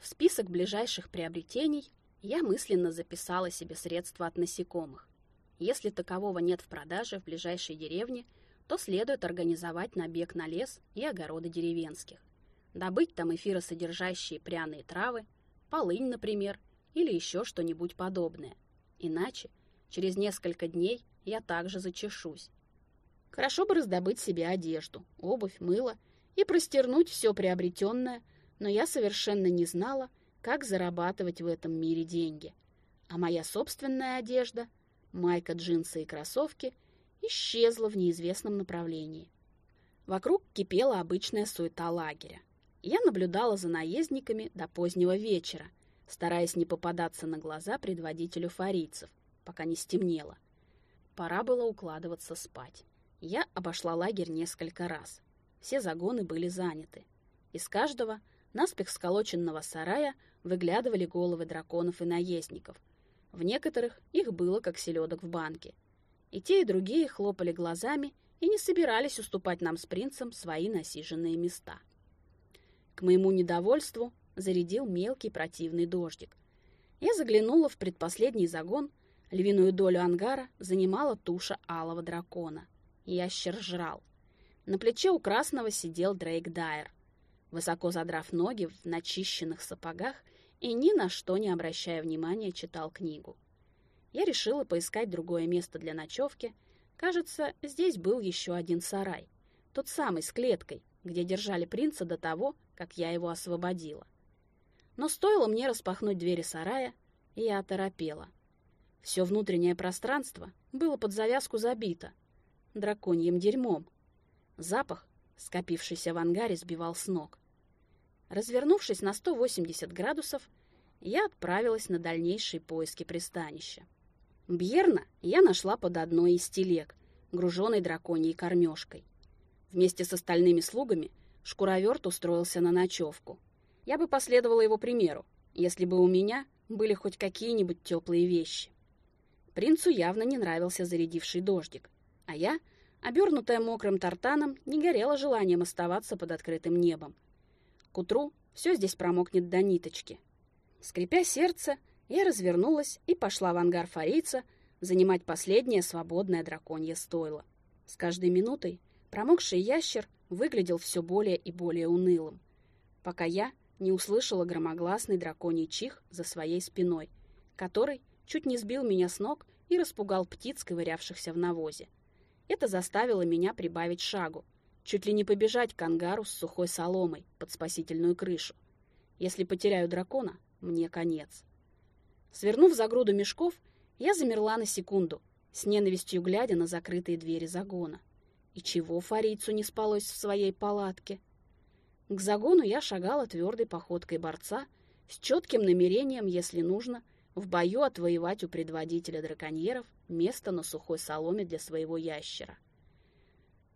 В список ближайших приобретений я мысленно записала себе средства от насекомых. Если такового нет в продаже в ближайшей деревне, то следует организовать набег на лес и огороды деревенских. Добыть там эфиросодержащие пряные травы, полынь, например, или еще что-нибудь подобное. Иначе через несколько дней я также зачешусь. Хорошо бы раздобыть себе одежду, обувь, мыло и простернуть все приобретенное, но я совершенно не знала, как зарабатывать в этом мире деньги. А моя собственная одежда, майка, джинсы и кроссовки исчезла в неизвестном направлении. Вокруг кипела обычная суета лагеря. Я наблюдала за наездниками до позднего вечера, стараясь не попадаться на глаза предводителю фарийцев, пока не стемнело. Пора было укладываться спать. Я обошла лагерь несколько раз. Все загоны были заняты. Из каждого наспех сколоченного сарая выглядывали головы драконов и наездников. В некоторых их было как селедок в банке. И те, и другие хлопали глазами и не собирались уступать нам с принцем свои насиженные места. К моему недовольству зарядил мелкий противный дождик. Я заглянула в предпоследний загон, львиную долю ангара занимала туша алого дракона. Ящер жрал. На плече у красного сидел Дрейк Дайер, высоко задрав ноги в начищенных сапогах и ни на что не обращая внимания читал книгу. Я решила поискать другое место для ночевки. Кажется, здесь был еще один сарай. Тот самый с клеткой, где держали принца до того, как я его освободила. Но стоило мне распахнуть двери сарая, и я оторопела. Все внутреннее пространство было под завязку забито — драконьим дерьмом. Запах, скопившийся в ангаре, сбивал с ног. Развернувшись на 180 градусов, я отправилась на дальнейшие поиски пристанища. Бьерна я нашла под одной из телег, груженной драконьей кормежкой. Вместе с остальными слугами шкуроверт устроился на ночевку. Я бы последовала его примеру, если бы у меня были хоть какие-нибудь теплые вещи. Принцу явно не нравился зарядивший дождик, а я, обернутая мокрым тартаном, не горела желанием оставаться под открытым небом. К утру все здесь промокнет до ниточки. Скрипя сердце, я развернулась и пошла в ангар фарийца занимать последнее свободное драконье стойло. С каждой минутой промокший ящер выглядел все более и более унылым, пока я не услышала громогласный драконий чих за своей спиной, который чуть не сбил меня с ног и распугал птиц, ковырявшихся в навозе. Это заставило меня прибавить шагу, чуть ли не побежать к ангару с сухой соломой под спасительную крышу. Если потеряю дракона, мне конец. Свернув за груду мешков, я замерла на секунду, с ненавистью глядя на закрытые двери загона. И чего фарийцу не спалось в своей палатке? К загону я шагала твердой походкой борца, с четким намерением, если нужно, в бою отвоевать у предводителя драконьеров место на сухой соломе для своего ящера.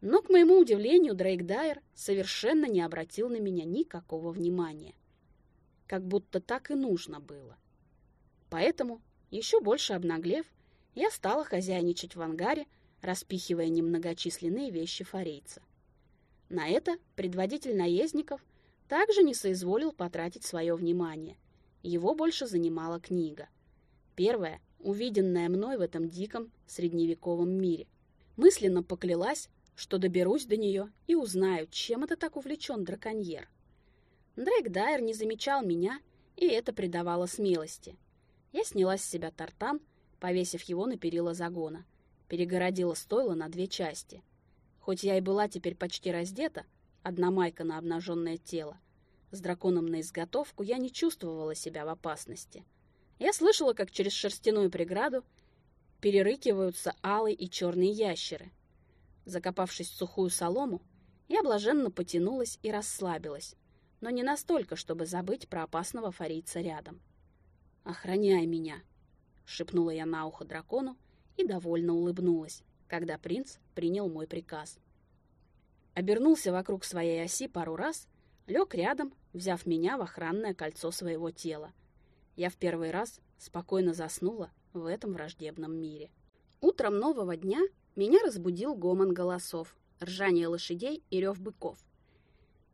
Но, к моему удивлению, Дрейк Дайер совершенно не обратил на меня никакого внимания. Как будто так и нужно было. Поэтому, еще больше обнаглев, я стала хозяйничать в ангаре, распихивая немногочисленные вещи форейца. На это предводитель наездников также не соизволил потратить свое внимание. Его больше занимала книга. Первая, увиденная мной в этом диком средневековом мире. Мысленно поклялась, что доберусь до нее и узнаю, чем это так увлечен драконьер. Дрейк Дайер не замечал меня и это придавало смелости. Я сняла с себя тартан, повесив его на перила загона, перегородила стойло на две части. Хоть я и была теперь почти раздета, одна майка на обнаженное тело, с драконом на изготовку я не чувствовала себя в опасности. Я слышала, как через шерстяную преграду перерыкиваются алые и черные ящеры. Закопавшись в сухую солому, я блаженно потянулась и расслабилась, но не настолько, чтобы забыть про опасного фарийца рядом. «Охраняй меня!» — шепнула я на ухо дракону и довольно улыбнулась, когда принц принял мой приказ. Обернулся вокруг своей оси пару раз, лег рядом, взяв меня в охранное кольцо своего тела. Я в первый раз спокойно заснула в этом враждебном мире. Утром нового дня меня разбудил гомон голосов, ржание лошадей и рев быков.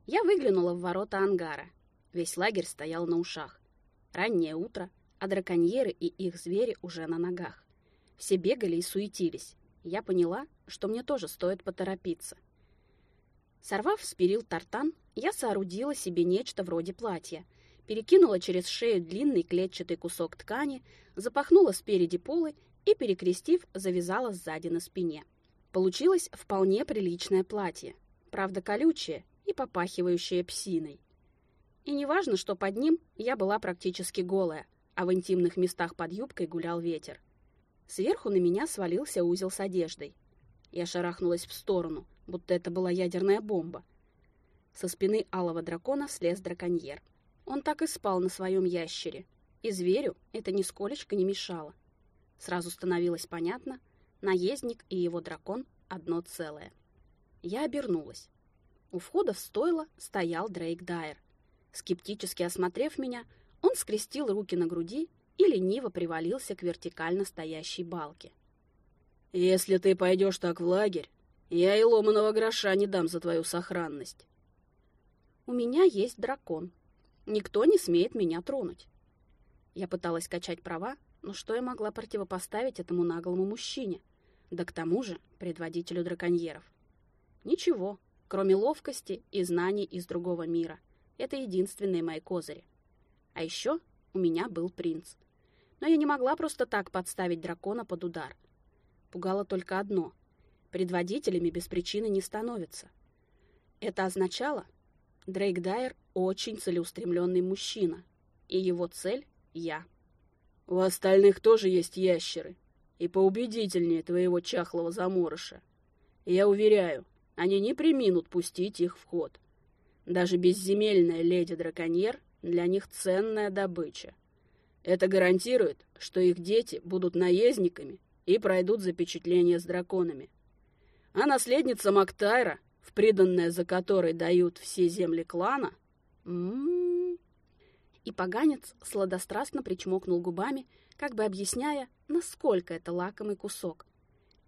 Я выглянула в ворота ангара. Весь лагерь стоял на ушах. Раннее утро, а драконьеры и их звери уже на ногах. Все бегали и суетились. Я поняла, что мне тоже стоит поторопиться. Сорвав с перил тартан, я соорудила себе нечто вроде платья, перекинула через шею длинный клетчатый кусок ткани, запахнула спереди полы и, перекрестив, завязала сзади на спине. Получилось вполне приличное платье, правда колючее и попахивающее псиной. И неважно, что под ним я была практически голая, а в интимных местах под юбкой гулял ветер. Сверху на меня свалился узел с одеждой. Я шарахнулась в сторону, будто это была ядерная бомба. Со спины алого дракона слез драконьер. Он так и спал на своем ящере, и зверю это нисколечко не мешало. Сразу становилось понятно — наездник и его дракон одно целое. Я обернулась. У входа в стойло стоял Дрейк Дайер. Скептически осмотрев меня, он скрестил руки на груди и лениво привалился к вертикально стоящей балке. «Если ты пойдешь так в лагерь, я и ломаного гроша не дам за твою сохранность». «У меня есть дракон. Никто не смеет меня тронуть». Я пыталась качать права, но что я могла противопоставить этому наглому мужчине — да к тому же предводителю драконьеров. Ничего, кроме ловкости и знаний из другого мира. Это единственные мои козыри. А еще у меня был принц. Но я не могла просто так подставить дракона под удар. Пугало только одно. Предводителями без причины не становятся. Это означало, Дрейк Дайер очень целеустремленный мужчина, и его цель — я. «У остальных тоже есть ящеры», и поубедительнее твоего чахлого заморыша. я уверяю, они не приминут пустить их в ход. Даже безземельная леди-драконьер для них ценная добыча. Это гарантирует, что их дети будут наездниками и пройдут запечатление с драконами. А наследница Мактайра, в приданное за которой дают все земли клана... М -м -м. И поганец сладострастно причмокнул губами, как бы объясняя, насколько это лакомый кусок.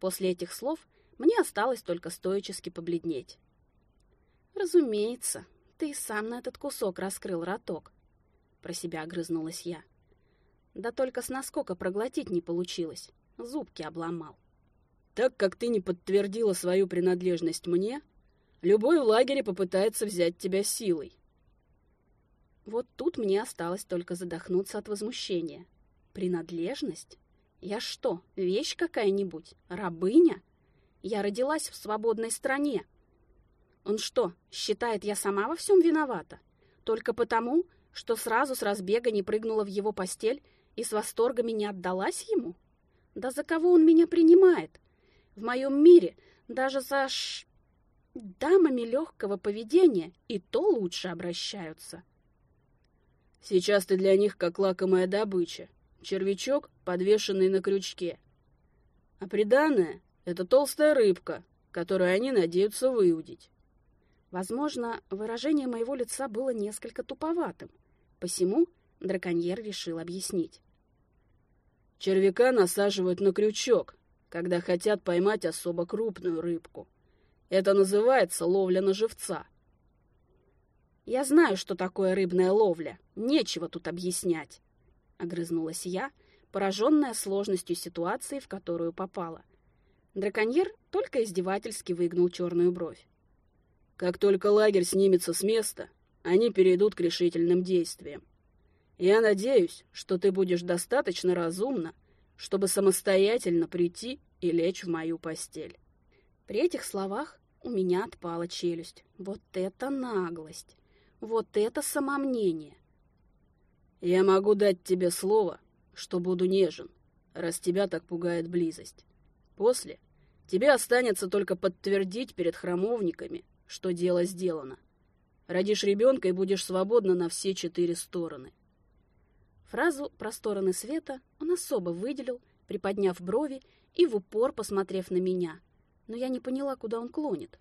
После этих слов мне осталось только стоически побледнеть. «Разумеется, ты сам на этот кусок раскрыл роток», — про себя огрызнулась я. Да только с наскока проглотить не получилось, зубки обломал. «Так как ты не подтвердила свою принадлежность мне, любой в лагере попытается взять тебя силой». Вот тут мне осталось только задохнуться от возмущения. Принадлежность? Я что, вещь какая-нибудь? Рабыня? Я родилась в свободной стране. Он что, считает, я сама во всем виновата? Только потому, что сразу с разбега не прыгнула в его постель и с восторгами не отдалась ему? Да за кого он меня принимает? В моем мире даже за ш... дамами легкого поведения и то лучше обращаются. Сейчас ты для них как лакомая добыча, червячок, подвешенный на крючке. А приданное — это толстая рыбка, которую они надеются выудить. Возможно, выражение моего лица было несколько туповатым, посему драконьер решил объяснить. Червяка насаживают на крючок, когда хотят поймать особо крупную рыбку. Это называется ловля на живца. Я знаю, что такое рыбная ловля. Нечего тут объяснять. — огрызнулась я, пораженная сложностью ситуации, в которую попала. Драконьер только издевательски выгнул черную бровь. «Как только лагерь снимется с места, они перейдут к решительным действиям. Я надеюсь, что ты будешь достаточно разумна, чтобы самостоятельно прийти и лечь в мою постель. При этих словах у меня отпала челюсть. Вот это наглость! Вот это самомнение! Я могу дать тебе слово, что буду нежен, раз тебя так пугает близость. После тебе останется только подтвердить перед храмовниками, что дело сделано. Родишь ребенка и будешь свободна на все четыре стороны. Фразу про стороны света он особо выделил, приподняв брови и в упор посмотрев на меня. Но я не поняла, куда он клонит.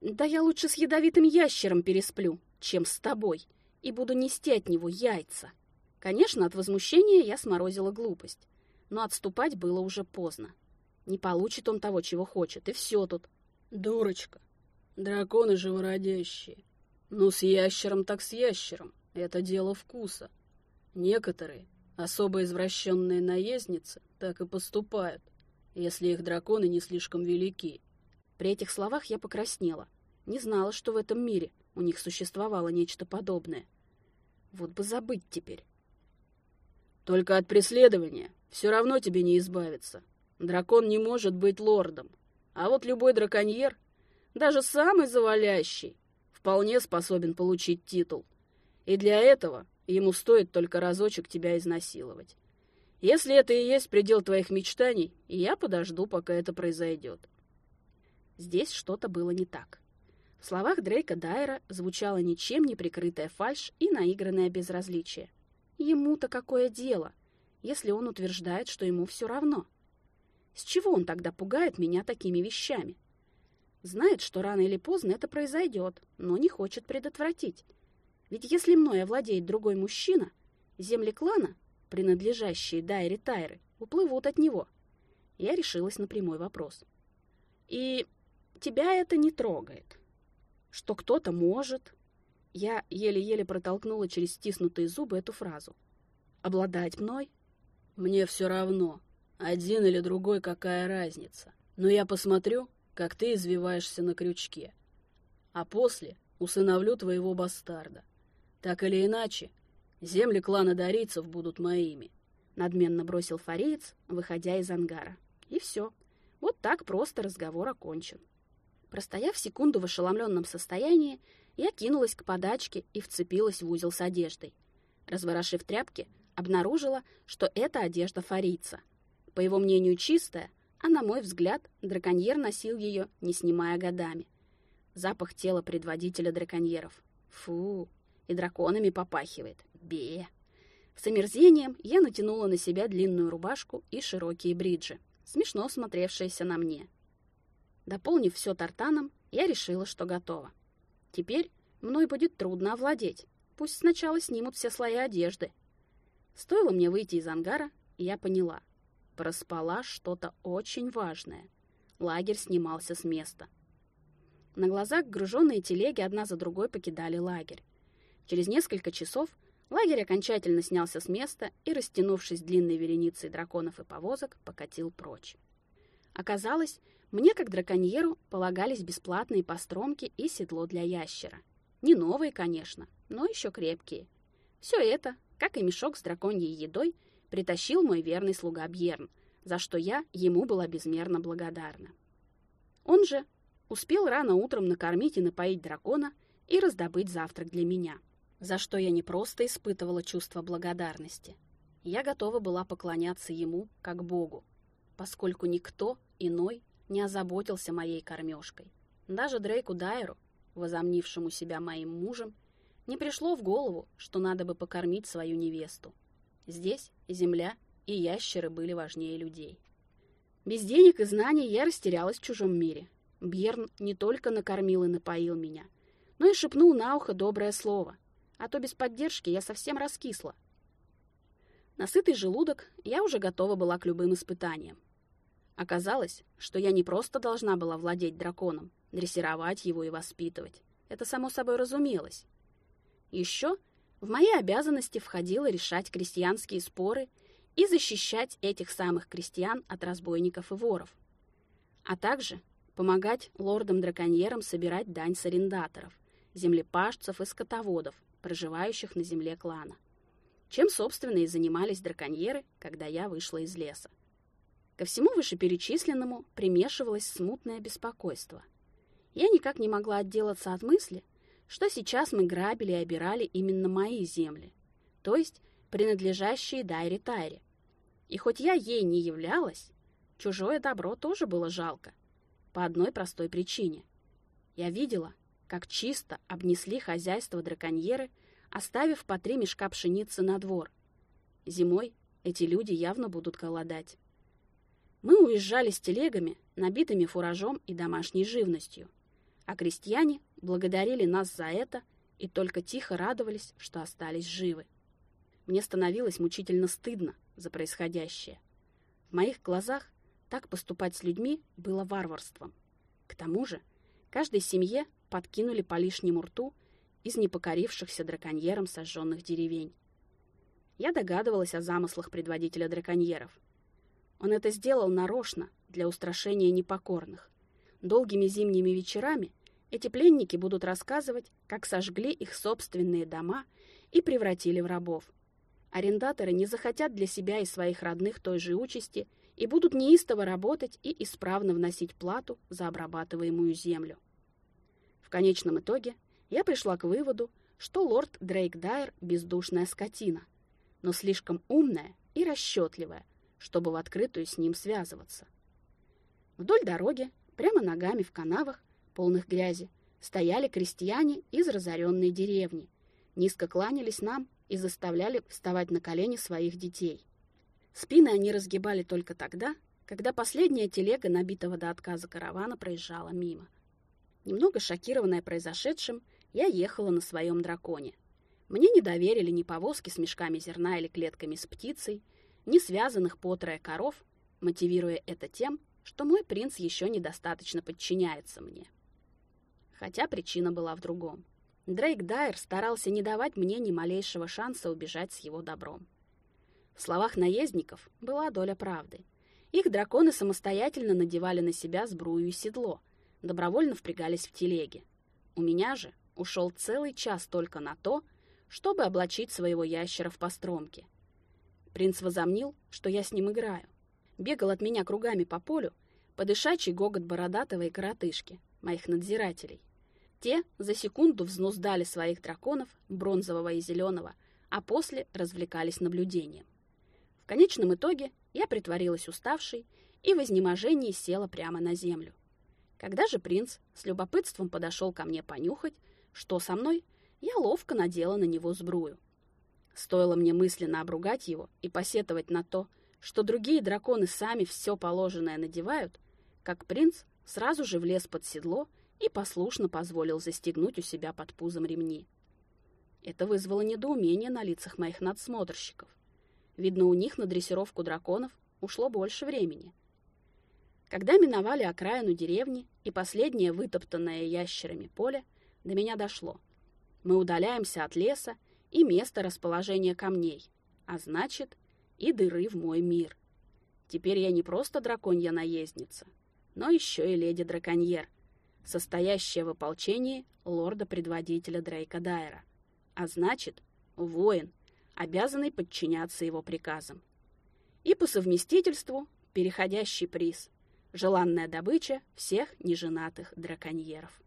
«Да я лучше с ядовитым ящером пересплю, чем с тобой, и буду нести от него яйца». Конечно, от возмущения я сморозила глупость, но отступать было уже поздно. Не получит он того, чего хочет, и все тут. Дурочка, драконы живородящие. Ну, с ящером так с ящером, это дело вкуса. Некоторые, особо извращенные наездницы, так и поступают, если их драконы не слишком велики. При этих словах я покраснела. Не знала, что в этом мире у них существовало нечто подобное. Вот бы забыть теперь. Только от преследования все равно тебе не избавиться. Дракон не может быть лордом. А вот любой драконьер, даже самый завалящий, вполне способен получить титул. И для этого ему стоит только разочек тебя изнасиловать. Если это и есть предел твоих мечтаний, я подожду, пока это произойдет. Здесь что-то было не так. В словах Дрейка Дайера звучала ничем не прикрытая фальшь и наигранное безразличие. Ему-то какое дело, если он утверждает, что ему все равно? С чего он тогда пугает меня такими вещами? Знает, что рано или поздно это произойдет, но не хочет предотвратить. Ведь если мной овладеет другой мужчина, земли клана, принадлежащие Дайре Тайры, уплывут от него. Я решилась на прямой вопрос. И тебя это не трогает? Что кто-то может, я еле-еле протолкнула через стиснутые зубы эту фразу. «Обладать мной?» «Мне все равно. Один или другой, какая разница. Но я посмотрю, как ты извиваешься на крючке. А после усыновлю твоего бастарда. Так или иначе, земли клана дарийцев будут моими», — надменно бросил фареец, выходя из ангара. И все. Вот так просто разговор окончен. Простояв секунду в ошеломленном состоянии, я кинулась к подачке и вцепилась в узел с одеждой. Разворошив тряпки, обнаружила, что это одежда фарица. По его мнению, чистая, а на мой взгляд, драконьер носил ее, не снимая годами. Запах тела предводителя драконьеров. Фу, и драконами попахивает. Бе. С омерзением я натянула на себя длинную рубашку и широкие бриджи, смешно смотревшиеся на мне. Дополнив все тартаном, я решила, что готова. Теперь мной будет трудно овладеть. Пусть сначала снимут все слои одежды. Стоило мне выйти из ангара, я поняла. Проспала что-то очень важное. Лагерь снимался с места. На глазах груженные телеги одна за другой покидали лагерь. Через несколько часов лагерь окончательно снялся с места и, растянувшись длинной вереницей драконов и повозок, покатил прочь. Оказалось, мне, как драконьеру, полагались бесплатные постромки и седло для ящера. Не новые, конечно, но еще крепкие. Все это, как и мешок с драконьей едой, притащил мой верный слуга Бьерн, за что я ему была безмерно благодарна. Он же успел рано утром накормить и напоить дракона и раздобыть завтрак для меня, за что я не просто испытывала чувство благодарности. Я готова была поклоняться ему как Богу, поскольку никто иной не озаботился моей кормежкой. Даже Дрейку Дайру, возомнившему себя моим мужем, не пришло в голову, что надо бы покормить свою невесту. Здесь земля и ящеры были важнее людей. Без денег и знаний я растерялась в чужом мире. Бьерн не только накормил и напоил меня, но и шепнул на ухо доброе слово, а то без поддержки я совсем раскисла. Насытый желудок я уже готова была к любым испытаниям. Оказалось, что я не просто должна была владеть драконом, дрессировать его и воспитывать. Это само собой разумелось. Еще в мои обязанности входило решать крестьянские споры и защищать этих самых крестьян от разбойников и воров, а также помогать лордам-драконьерам собирать дань с арендаторов, землепашцев и скотоводов, проживающих на земле клана. чем, собственно, и занимались драконьеры, когда я вышла из леса. Ко всему вышеперечисленному примешивалось смутное беспокойство. Я никак не могла отделаться от мысли, что сейчас мы грабили и обирали именно мои земли, то есть принадлежащие Дайре Тайре. И хоть я ей не являлась, чужое добро тоже было жалко, по одной простой причине. Я видела, как чисто обнесли хозяйство драконьеры, оставив по три мешка пшеницы на двор. Зимой эти люди явно будут голодать. Мы уезжали с телегами, набитыми фуражом и домашней живностью. А крестьяне благодарили нас за это и только тихо радовались, что остались живы. Мне становилось мучительно стыдно за происходящее. В моих глазах так поступать с людьми было варварством. К тому же, каждой семье подкинули по лишнему рту из непокорившихся драконьерам сожженных деревень. Я догадывалась о замыслах предводителя драконьеров — он это сделал нарочно, для устрашения непокорных. Долгими зимними вечерами эти пленники будут рассказывать, как сожгли их собственные дома и превратили в рабов. Арендаторы не захотят для себя и своих родных той же участи и будут неистово работать и исправно вносить плату за обрабатываемую землю. В конечном итоге я пришла к выводу, что лорд Дрейк Дайер – бездушная скотина, но слишком умная и расчетливая, чтобы в открытую с ним связываться. Вдоль дороги, прямо ногами в канавах, полных грязи, стояли крестьяне из разоренной деревни, низко кланялись нам и заставляли вставать на колени своих детей. Спины они разгибали только тогда, когда последняя телега, набитого до отказа каравана, проезжала мимо. Немного шокированная произошедшим, я ехала на своем драконе. Мне не доверили ни повозки с мешками зерна или клетками с птицей, ни связанных по трое коров, мотивируя это тем, что мой принц еще недостаточно подчиняется мне. Хотя причина была в другом. Дрейк Дайер старался не давать мне ни малейшего шанса убежать с его добром. В словах наездников была доля правды. Их драконы самостоятельно надевали на себя сбрую и седло, добровольно впрягались в телеги. У меня же ушел целый час только на то, чтобы облачить своего ящера в постромки — Принц возомнил, что я с ним играю. Бегал от меня кругами по полю, подышачий гогот бородатого и коротышки, моих надзирателей. Те за секунду взнуздали своих драконов, бронзового и зеленого, а после развлекались наблюдением. В конечном итоге я притворилась уставшей и в изнеможении села прямо на землю. Когда же принц с любопытством подошел ко мне понюхать, что со мной, я ловко надела на него сбрую — Стоило мне мысленно обругать его и посетовать на то, что другие драконы сами все положенное надевают, как принц сразу же влез под седло и послушно позволил застегнуть у себя под пузом ремни. Это вызвало недоумение на лицах моих надсмотрщиков. Видно, у них на дрессировку драконов ушло больше времени. Когда миновали окраину деревни и последнее вытоптанное ящерами поле, до меня дошло. Мы удаляемся от леса и место расположения камней, а значит, и дыры в мой мир. Теперь я не просто драконья наездница, но еще и леди-драконьер, состоящая в ополчении лорда-предводителя Дрейка Дайера, а значит, воин, обязанный подчиняться его приказам. И по совместительству переходящий приз – желанная добыча всех неженатых драконьеров.